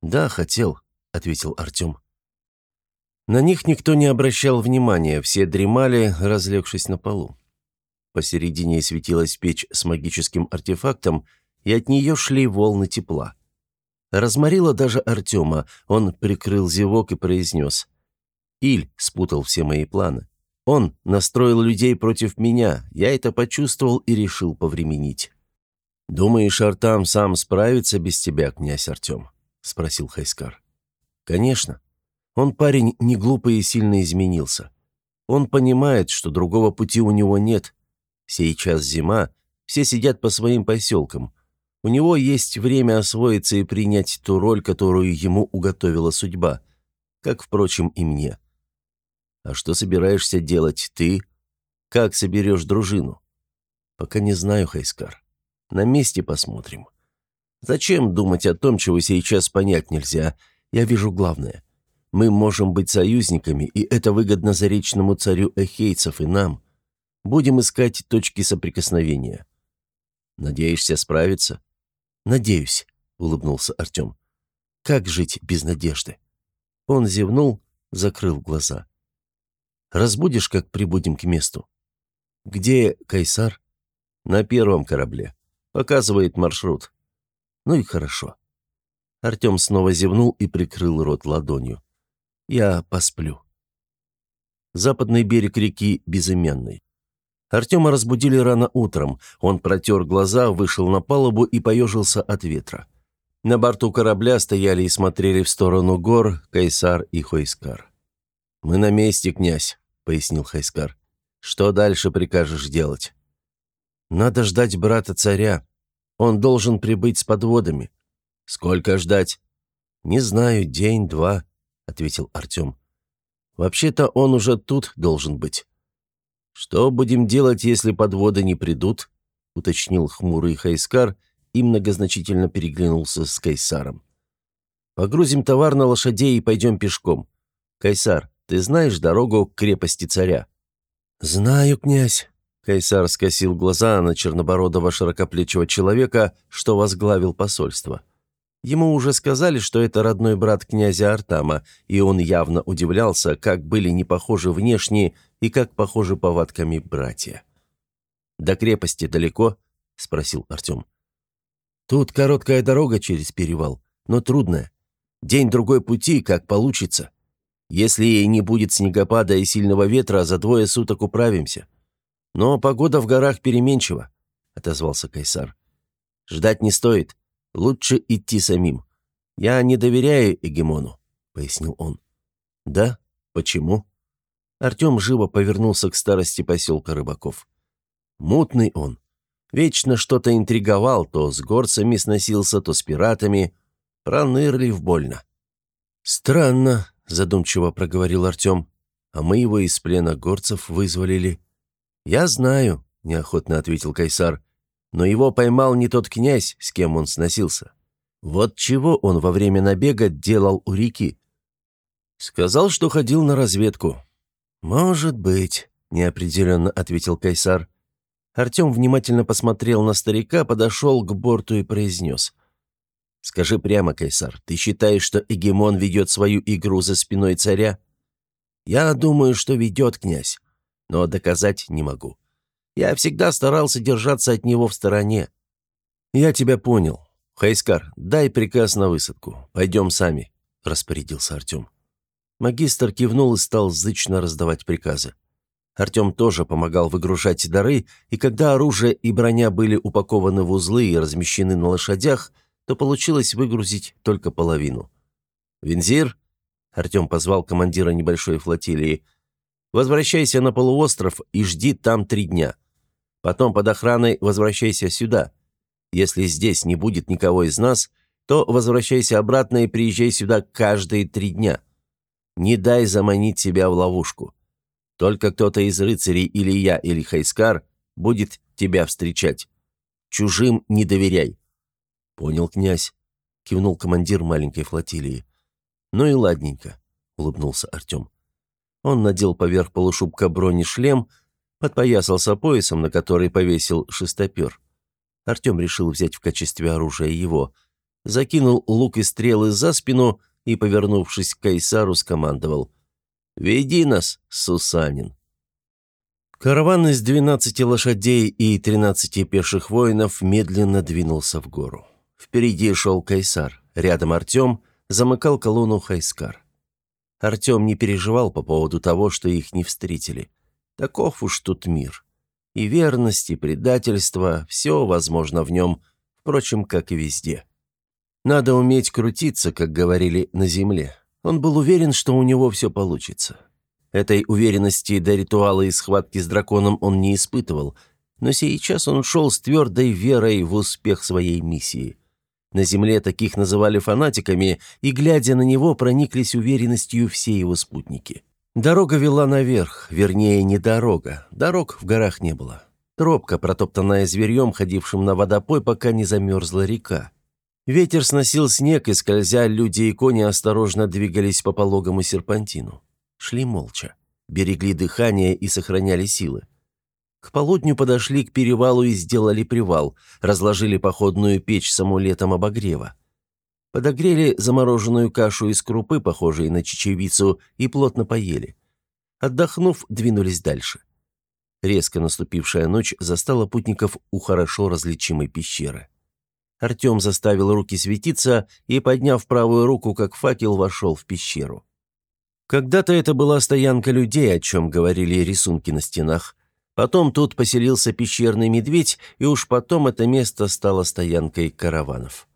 «Да, хотел», — ответил Артем. На них никто не обращал внимания, все дремали, разлегшись на полу. Посередине светилась печь с магическим артефактом, и от нее шли волны тепла. Разморило даже Артема, он прикрыл зевок и произнес. «Иль спутал все мои планы. Он настроил людей против меня, я это почувствовал и решил повременить». «Думаешь, Артам сам справится без тебя, князь Артем?» — спросил Хайскар. «Конечно. Он парень не глупый и сильно изменился. Он понимает, что другого пути у него нет, Сейчас зима, все сидят по своим поселкам. У него есть время освоиться и принять ту роль, которую ему уготовила судьба, как, впрочем, и мне. А что собираешься делать ты? Как соберешь дружину? Пока не знаю, Хайскар. На месте посмотрим. Зачем думать о том, чего сейчас понять нельзя? Я вижу главное. Мы можем быть союзниками, и это выгодно заречному царю эхейцев и нам. Будем искать точки соприкосновения. Надеешься справиться? Надеюсь, улыбнулся Артем. Как жить без надежды? Он зевнул, закрыл глаза. Разбудишь, как прибудем к месту. Где Кайсар? На первом корабле. Показывает маршрут. Ну и хорошо. Артем снова зевнул и прикрыл рот ладонью. Я посплю. Западный берег реки Безымянный. Артема разбудили рано утром. Он протер глаза, вышел на палубу и поежился от ветра. На борту корабля стояли и смотрели в сторону гор Кайсар и Хойскар. «Мы на месте, князь», — пояснил Хайскар. «Что дальше прикажешь делать?» «Надо ждать брата царя. Он должен прибыть с подводами». «Сколько ждать?» «Не знаю, день-два», — ответил Артем. «Вообще-то он уже тут должен быть». «Что будем делать, если подводы не придут?» — уточнил хмурый Хайскар и многозначительно переглянулся с Кайсаром. «Погрузим товар на лошадей и пойдем пешком. Кайсар, ты знаешь дорогу к крепости царя?» «Знаю, князь», — Кайсар скосил глаза на чернобородого широкоплечего человека, что возглавил посольство. Ему уже сказали, что это родной брат князя Артама, и он явно удивлялся, как были не похожи внешне и как похожи повадками братья. «До крепости далеко?» — спросил Артем. «Тут короткая дорога через перевал, но трудная. День-другой пути, как получится. Если не будет снегопада и сильного ветра, за двое суток управимся. Но погода в горах переменчива», — отозвался Кайсар. «Ждать не стоит. Лучше идти самим. Я не доверяю Эгемону», — пояснил он. «Да? Почему?» Артем живо повернулся к старости поселка рыбаков. Мутный он. Вечно что-то интриговал, то с горцами сносился, то с пиратами. Пронырлив больно». «Странно», — задумчиво проговорил Артем. «А мы его из плена горцев вызволили». «Я знаю», — неохотно ответил Кайсар. «Но его поймал не тот князь, с кем он сносился. Вот чего он во время набега делал у реки. Сказал, что ходил на разведку. «Может быть», — неопределенно ответил Кайсар. Артем внимательно посмотрел на старика, подошел к борту и произнес. «Скажи прямо, Кайсар, ты считаешь, что Эгемон ведет свою игру за спиной царя?» «Я думаю, что ведет, князь, но доказать не могу. Я всегда старался держаться от него в стороне». «Я тебя понял. Хайскар, дай приказ на высадку. Пойдем сами», — распорядился Артем. Магистр кивнул и стал зычно раздавать приказы. Артем тоже помогал выгружать дары, и когда оружие и броня были упакованы в узлы и размещены на лошадях, то получилось выгрузить только половину. «Вензир?» — Артем позвал командира небольшой флотилии. «Возвращайся на полуостров и жди там три дня. Потом под охраной возвращайся сюда. Если здесь не будет никого из нас, то возвращайся обратно и приезжай сюда каждые три дня». Не дай заманить себя в ловушку. Только кто-то из рыцарей или я, или Хайскар будет тебя встречать. Чужим не доверяй». «Понял, князь», — кивнул командир маленькой флотилии. «Ну и ладненько», — улыбнулся Артем. Он надел поверх полушубка бронешлем, подпоясался поясом, на который повесил шестопер. Артем решил взять в качестве оружия его. Закинул лук и стрелы за спину — и, повернувшись к Кайсару, скомандовал «Веди нас, Сусанин». Караван из двенадцати лошадей и тринадцати пеших воинов медленно двинулся в гору. Впереди шел Кайсар, рядом Артем, замыкал колонну Хайскар. Артем не переживал по поводу того, что их не встретили. Таков уж тут мир. И верность, и предательство – все возможно в нем, впрочем, как и везде. Надо уметь крутиться, как говорили на земле. Он был уверен, что у него все получится. Этой уверенности до ритуала и схватки с драконом он не испытывал, но сейчас он шел с твердой верой в успех своей миссии. На земле таких называли фанатиками, и, глядя на него, прониклись уверенностью все его спутники. Дорога вела наверх, вернее, не дорога, дорог в горах не было. Тропка, протоптанная зверьем, ходившим на водопой, пока не замерзла река. Ветер сносил снег, и, скользя, люди и кони осторожно двигались по пологому серпантину. Шли молча, берегли дыхание и сохраняли силы. К полудню подошли к перевалу и сделали привал, разложили походную печь с амулетом обогрева. Подогрели замороженную кашу из крупы, похожей на чечевицу, и плотно поели. Отдохнув, двинулись дальше. Резко наступившая ночь застала путников у хорошо различимой пещеры. Артем заставил руки светиться и, подняв правую руку, как факел, вошел в пещеру. Когда-то это была стоянка людей, о чем говорили рисунки на стенах. Потом тут поселился пещерный медведь, и уж потом это место стало стоянкой караванов.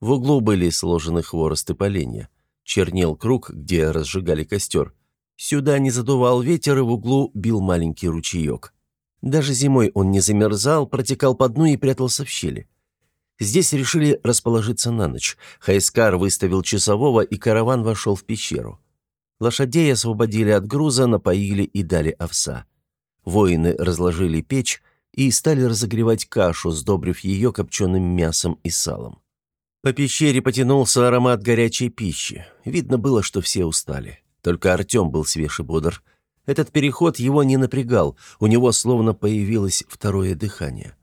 В углу были сложены хворост и поленья. Чернел круг, где разжигали костер. Сюда не задувал ветер, и в углу бил маленький ручеек. Даже зимой он не замерзал, протекал по дну и прятался в щели. Здесь решили расположиться на ночь. Хайскар выставил часового, и караван вошел в пещеру. Лошадей освободили от груза, напоили и дали овса. Воины разложили печь и стали разогревать кашу, сдобрив ее копченым мясом и салом. По пещере потянулся аромат горячей пищи. Видно было, что все устали. Только Артем был свеж и бодр. Этот переход его не напрягал, у него словно появилось второе дыхание.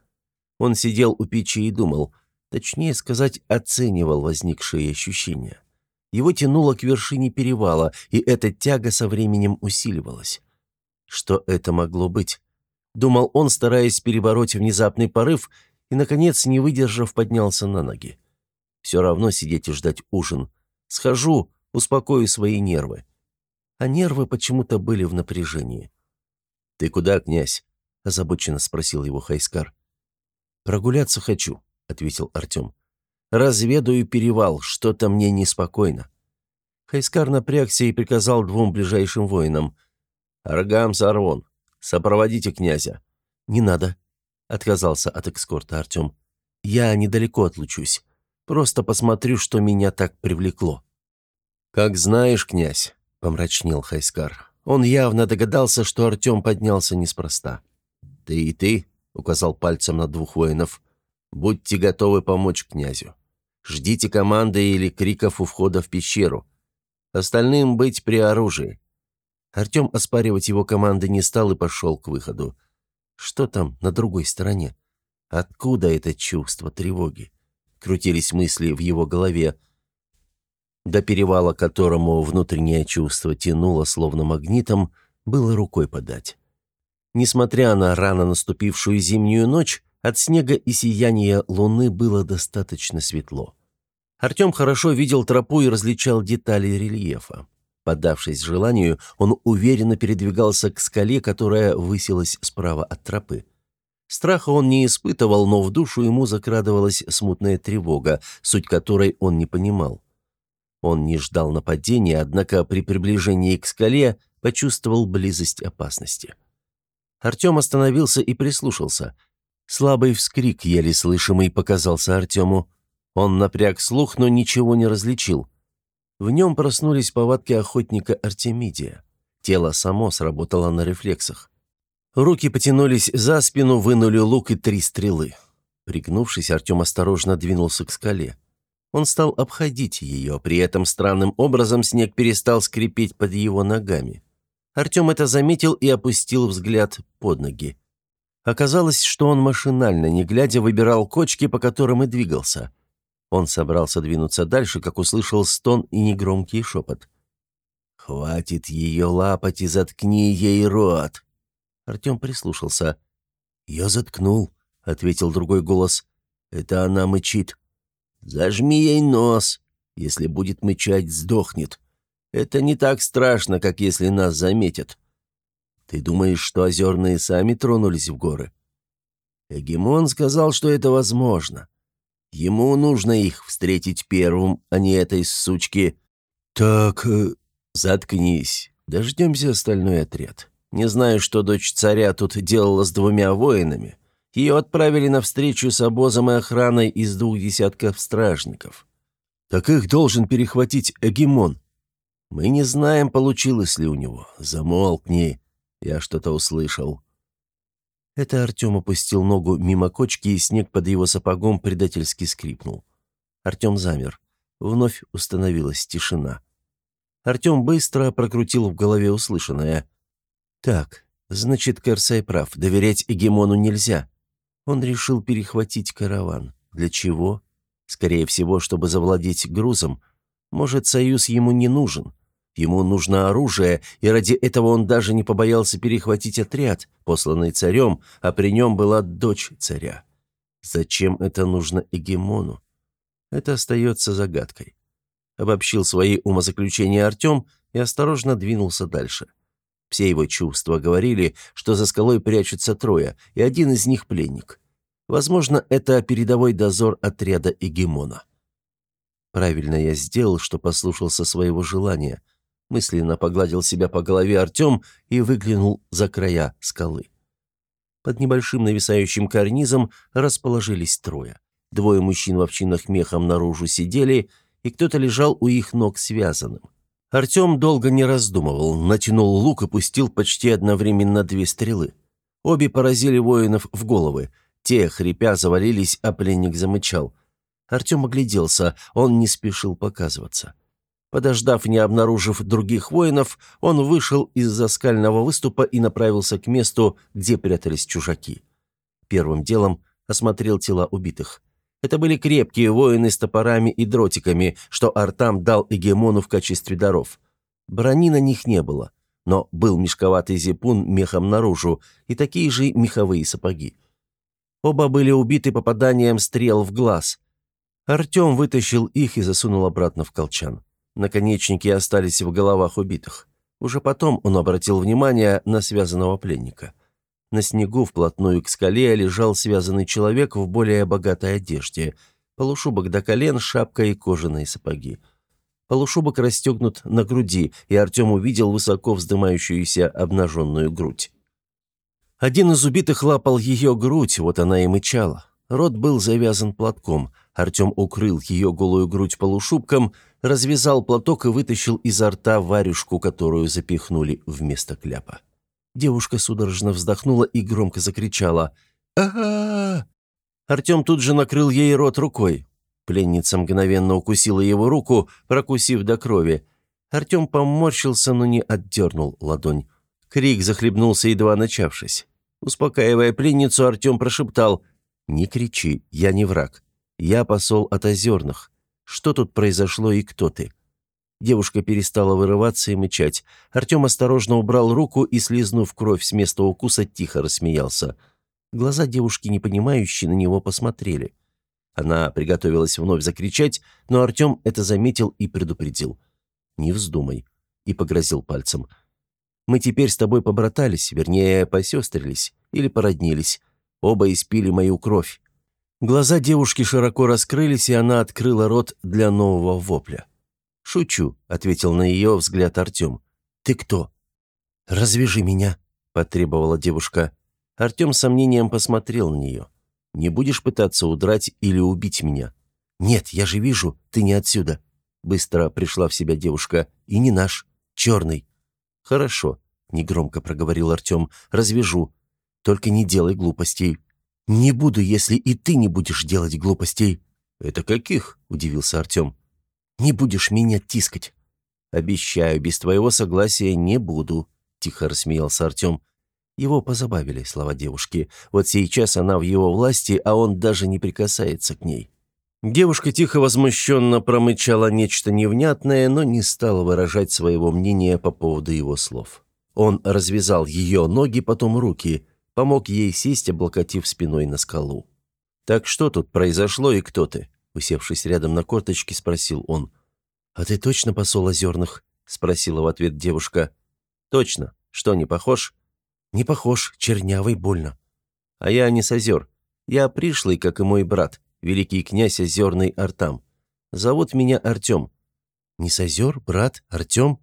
Он сидел у печи и думал, Точнее сказать, оценивал возникшие ощущения. Его тянуло к вершине перевала, и эта тяга со временем усиливалась. Что это могло быть? Думал он, стараясь перебороть внезапный порыв, и, наконец, не выдержав, поднялся на ноги. Все равно сидеть и ждать ужин. Схожу, успокою свои нервы. А нервы почему-то были в напряжении. «Ты куда, князь?» – озабоченно спросил его Хайскар. «Прогуляться хочу», ответил Артем. «Разведаю перевал, что-то мне неспокойно». Хайскар напрягся и приказал двум ближайшим воинам. «Аргам Сарвон, сопроводите князя». «Не надо», — отказался от экскорта Артем. «Я недалеко отлучусь. Просто посмотрю, что меня так привлекло». «Как знаешь, князь», — помрачнел Хайскар. Он явно догадался, что Артем поднялся неспроста. «Ты и ты», — указал пальцем на двух воинов, — «будьте готовы помочь князю. Ждите команды или криков у входа в пещеру. Остальным быть при оружии». Артем оспаривать его команды не стал и пошел к выходу. Что там на другой стороне? Откуда это чувство тревоги? Крутились мысли в его голове. До перевала, которому внутреннее чувство тянуло словно магнитом, было рукой подать. Несмотря на рано наступившую зимнюю ночь, от снега и сияния луны было достаточно светло. Артем хорошо видел тропу и различал детали рельефа. Поддавшись желанию, он уверенно передвигался к скале, которая высилась справа от тропы. Страха он не испытывал, но в душу ему закрадывалась смутная тревога, суть которой он не понимал. Он не ждал нападения, однако при приближении к скале почувствовал близость опасности. Артем остановился и прислушался. Слабый вскрик, еле слышимый, показался Артему. Он напряг слух, но ничего не различил. В нем проснулись повадки охотника Артемидия. Тело само сработало на рефлексах. Руки потянулись за спину, вынули лук и три стрелы. Пригнувшись, Артем осторожно двинулся к скале. Он стал обходить ее, при этом странным образом снег перестал скрипеть под его ногами. Артем это заметил и опустил взгляд под ноги. Оказалось, что он машинально, не глядя, выбирал кочки, по которым и двигался. Он собрался двинуться дальше, как услышал стон и негромкий шепот. «Хватит ее лапать и заткни ей рот!» Артем прислушался. «Я заткнул», — ответил другой голос. «Это она мычит». «Зажми ей нос. Если будет мычать, сдохнет. Это не так страшно, как если нас заметят. Ты думаешь, что озерные сами тронулись в горы? Эгемон сказал, что это возможно. Ему нужно их встретить первым, а не этой сучки. Так, э, заткнись. Дождемся остальной отряд. Не знаю, что дочь царя тут делала с двумя воинами. Ее отправили на встречу с обозом и охраной из двух десятков стражников. Так их должен перехватить Эгемон. Мы не знаем, получилось ли у него. Замолкни. Я что-то услышал. Это Артем опустил ногу мимо кочки, и снег под его сапогом предательски скрипнул. Артем замер. Вновь установилась тишина. Артем быстро прокрутил в голове услышанное. «Так, значит, Керсай прав. Доверять Эгемону нельзя». Он решил перехватить караван. Для чего? Скорее всего, чтобы завладеть грузом. Может, союз ему не нужен. Ему нужно оружие, и ради этого он даже не побоялся перехватить отряд, посланный царем, а при нем была дочь царя. Зачем это нужно Эгемону? Это остается загадкой. Обобщил свои умозаключения Артем и осторожно двинулся дальше. Все его чувства говорили, что за скалой прячутся трое, и один из них пленник. Возможно, это передовой дозор отряда Эгемона. Правильно я сделал, что послушался своего желания. Мысленно погладил себя по голове Артем и выглянул за края скалы. Под небольшим нависающим карнизом расположились трое. Двое мужчин в овчинах мехом наружу сидели, и кто-то лежал у их ног связанным. Артем долго не раздумывал, натянул лук и пустил почти одновременно две стрелы. Обе поразили воинов в головы. Те, хрипя, завалились, а пленник замычал. Артем огляделся, он не спешил показываться. Подождав, не обнаружив других воинов, он вышел из-за скального выступа и направился к месту, где прятались чужаки. Первым делом осмотрел тела убитых. Это были крепкие воины с топорами и дротиками, что Артам дал Эгемону в качестве даров. Брони на них не было, но был мешковатый зипун мехом наружу и такие же меховые сапоги. Оба были убиты попаданием стрел в глаз. Артем вытащил их и засунул обратно в колчан. Наконечники остались в головах убитых. Уже потом он обратил внимание на связанного пленника. На снегу вплотную к скале лежал связанный человек в более богатой одежде. Полушубок до колен, шапка и кожаные сапоги. Полушубок расстегнут на груди, и Артем увидел высоко вздымающуюся обнаженную грудь. Один из убитых лапал ее грудь, вот она и мычала. Рот был завязан платком. Артем укрыл ее голую грудь полушубком, развязал платок и вытащил изо рта варежку, которую запихнули вместо кляпа. Девушка судорожно вздохнула и громко закричала а, Артем тут же накрыл ей рот рукой. Пленница мгновенно укусила его руку, прокусив до крови. Артем поморщился, но не отдернул ладонь. Крик захлебнулся, едва начавшись. Успокаивая пленницу, Артем прошептал «Не кричи, я не враг. Я посол от Озерных. Что тут произошло и кто ты?» Девушка перестала вырываться и мычать. Артем осторожно убрал руку и, слизнув кровь с места укуса, тихо рассмеялся. Глаза девушки, непонимающие, на него посмотрели. Она приготовилась вновь закричать, но Артем это заметил и предупредил. «Не вздумай», и погрозил пальцем. «Мы теперь с тобой побратались, вернее, посестрились или породнились. Оба испили мою кровь». Глаза девушки широко раскрылись, и она открыла рот для нового вопля. «Шучу», — ответил на ее взгляд Артем. «Ты кто?» «Развяжи меня», — потребовала девушка. Артем с сомнением посмотрел на нее. «Не будешь пытаться удрать или убить меня?» «Нет, я же вижу, ты не отсюда». Быстро пришла в себя девушка. «И не наш. Черный». «Хорошо», — негромко проговорил Артем. «Развяжу. Только не делай глупостей». «Не буду, если и ты не будешь делать глупостей». «Это каких?» — удивился Артем. Не будешь меня тискать». «Обещаю, без твоего согласия не буду», — тихо рассмеялся Артем. Его позабавили слова девушки. Вот сейчас она в его власти, а он даже не прикасается к ней. Девушка тихо возмущенно промычала нечто невнятное, но не стала выражать своего мнения по поводу его слов. Он развязал ее ноги, потом руки, помог ей сесть, облокотив спиной на скалу. «Так что тут произошло и кто ты?» Усевшись рядом на корточке, спросил он. «А ты точно посол Озерных?» — спросила в ответ девушка. «Точно. Что, не похож?» «Не похож. Чернявый, больно». «А я не с озер. Я пришлый, как и мой брат, великий князь Озерный Артам. Зовут меня Артем». «Не с озер, брат, Артем?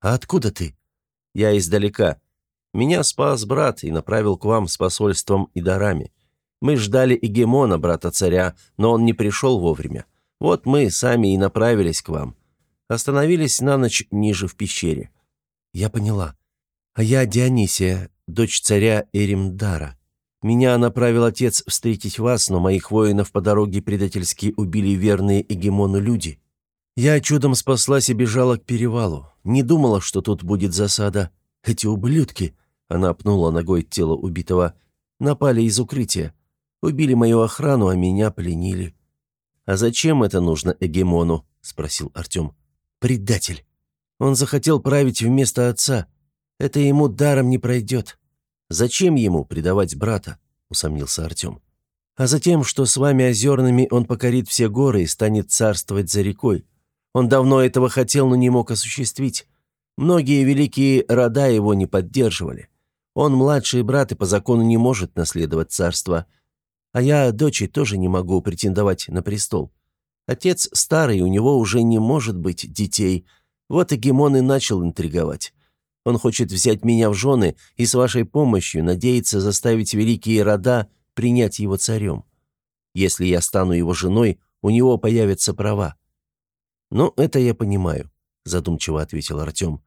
А откуда ты?» «Я издалека. Меня спас брат и направил к вам с посольством и дарами. Мы ждали Эгемона, брата царя, но он не пришел вовремя. Вот мы сами и направились к вам. Остановились на ночь ниже в пещере. Я поняла. А я Дионисия, дочь царя Эримдара. Меня направил отец встретить вас, но моих воинов по дороге предательски убили верные Эгемону люди. Я чудом спаслась и бежала к перевалу. Не думала, что тут будет засада. Эти ублюдки, она пнула ногой тело убитого, напали из укрытия. Убили мою охрану, а меня пленили». «А зачем это нужно Эгемону?» — спросил Артем. «Предатель. Он захотел править вместо отца. Это ему даром не пройдет. Зачем ему предавать брата?» — усомнился Артем. «А затем, что с вами озерными он покорит все горы и станет царствовать за рекой. Он давно этого хотел, но не мог осуществить. Многие великие рода его не поддерживали. Он младший брат и по закону не может наследовать царство. А я дочери тоже не могу претендовать на престол. Отец старый, у него уже не может быть детей. Вот и Гемон и начал интриговать. Он хочет взять меня в жены и с вашей помощью надеется заставить великие рода принять его царем. Если я стану его женой, у него появятся права». «Ну, это я понимаю», — задумчиво ответил Артем.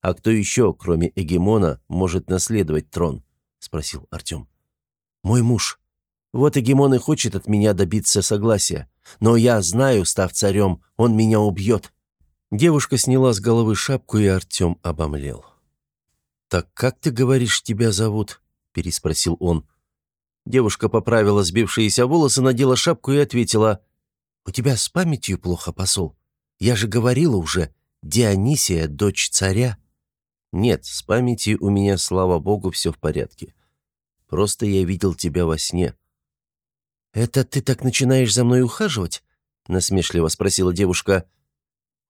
«А кто еще, кроме Эгемона, может наследовать трон?» — спросил Артем. «Мой муж», вот и Гемон и хочет от меня добиться согласия. Но я знаю, став царем, он меня убьет». Девушка сняла с головы шапку, и Артем обомлел. «Так как ты говоришь, тебя зовут?» – переспросил он. Девушка поправила сбившиеся волосы, надела шапку и ответила. «У тебя с памятью плохо, посол. Я же говорила уже, Дионисия – дочь царя». «Нет, с памятью у меня, слава богу, все в порядке. Просто я видел тебя во сне». «Это ты так начинаешь за мной ухаживать?» — насмешливо спросила девушка.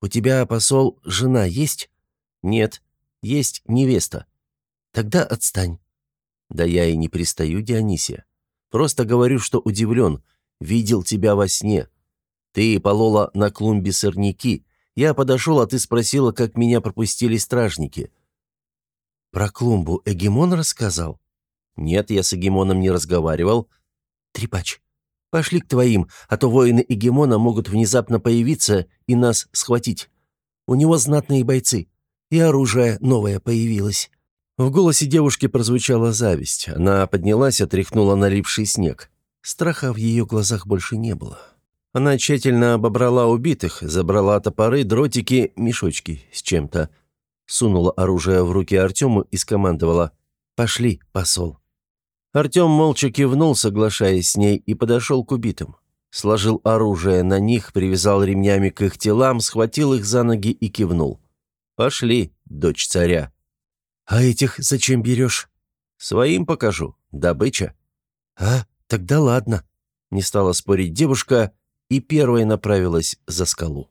«У тебя, посол, жена есть?» «Нет, есть невеста». «Тогда отстань». «Да я и не пристаю, Дионисия. Просто говорю, что удивлен. Видел тебя во сне. Ты полола на клумбе сорняки. Я подошел, а ты спросила, как меня пропустили стражники». «Про клумбу Эгемон рассказал?» «Нет, я с Эгемоном не разговаривал». «Трепач, Пошли к твоим, а то воины Эгемона могут внезапно появиться и нас схватить. У него знатные бойцы, и оружие новое появилось». В голосе девушки прозвучала зависть. Она поднялась, отряхнула налипший снег. Страха в ее глазах больше не было. Она тщательно обобрала убитых, забрала топоры, дротики, мешочки с чем-то. Сунула оружие в руки Артему и скомандовала «Пошли, посол». Артем молча кивнул, соглашаясь с ней, и подошел к убитым. Сложил оружие на них, привязал ремнями к их телам, схватил их за ноги и кивнул. «Пошли, дочь царя». «А этих зачем берешь?» «Своим покажу. Добыча». «А, тогда ладно», — не стала спорить девушка и первой направилась за скалу.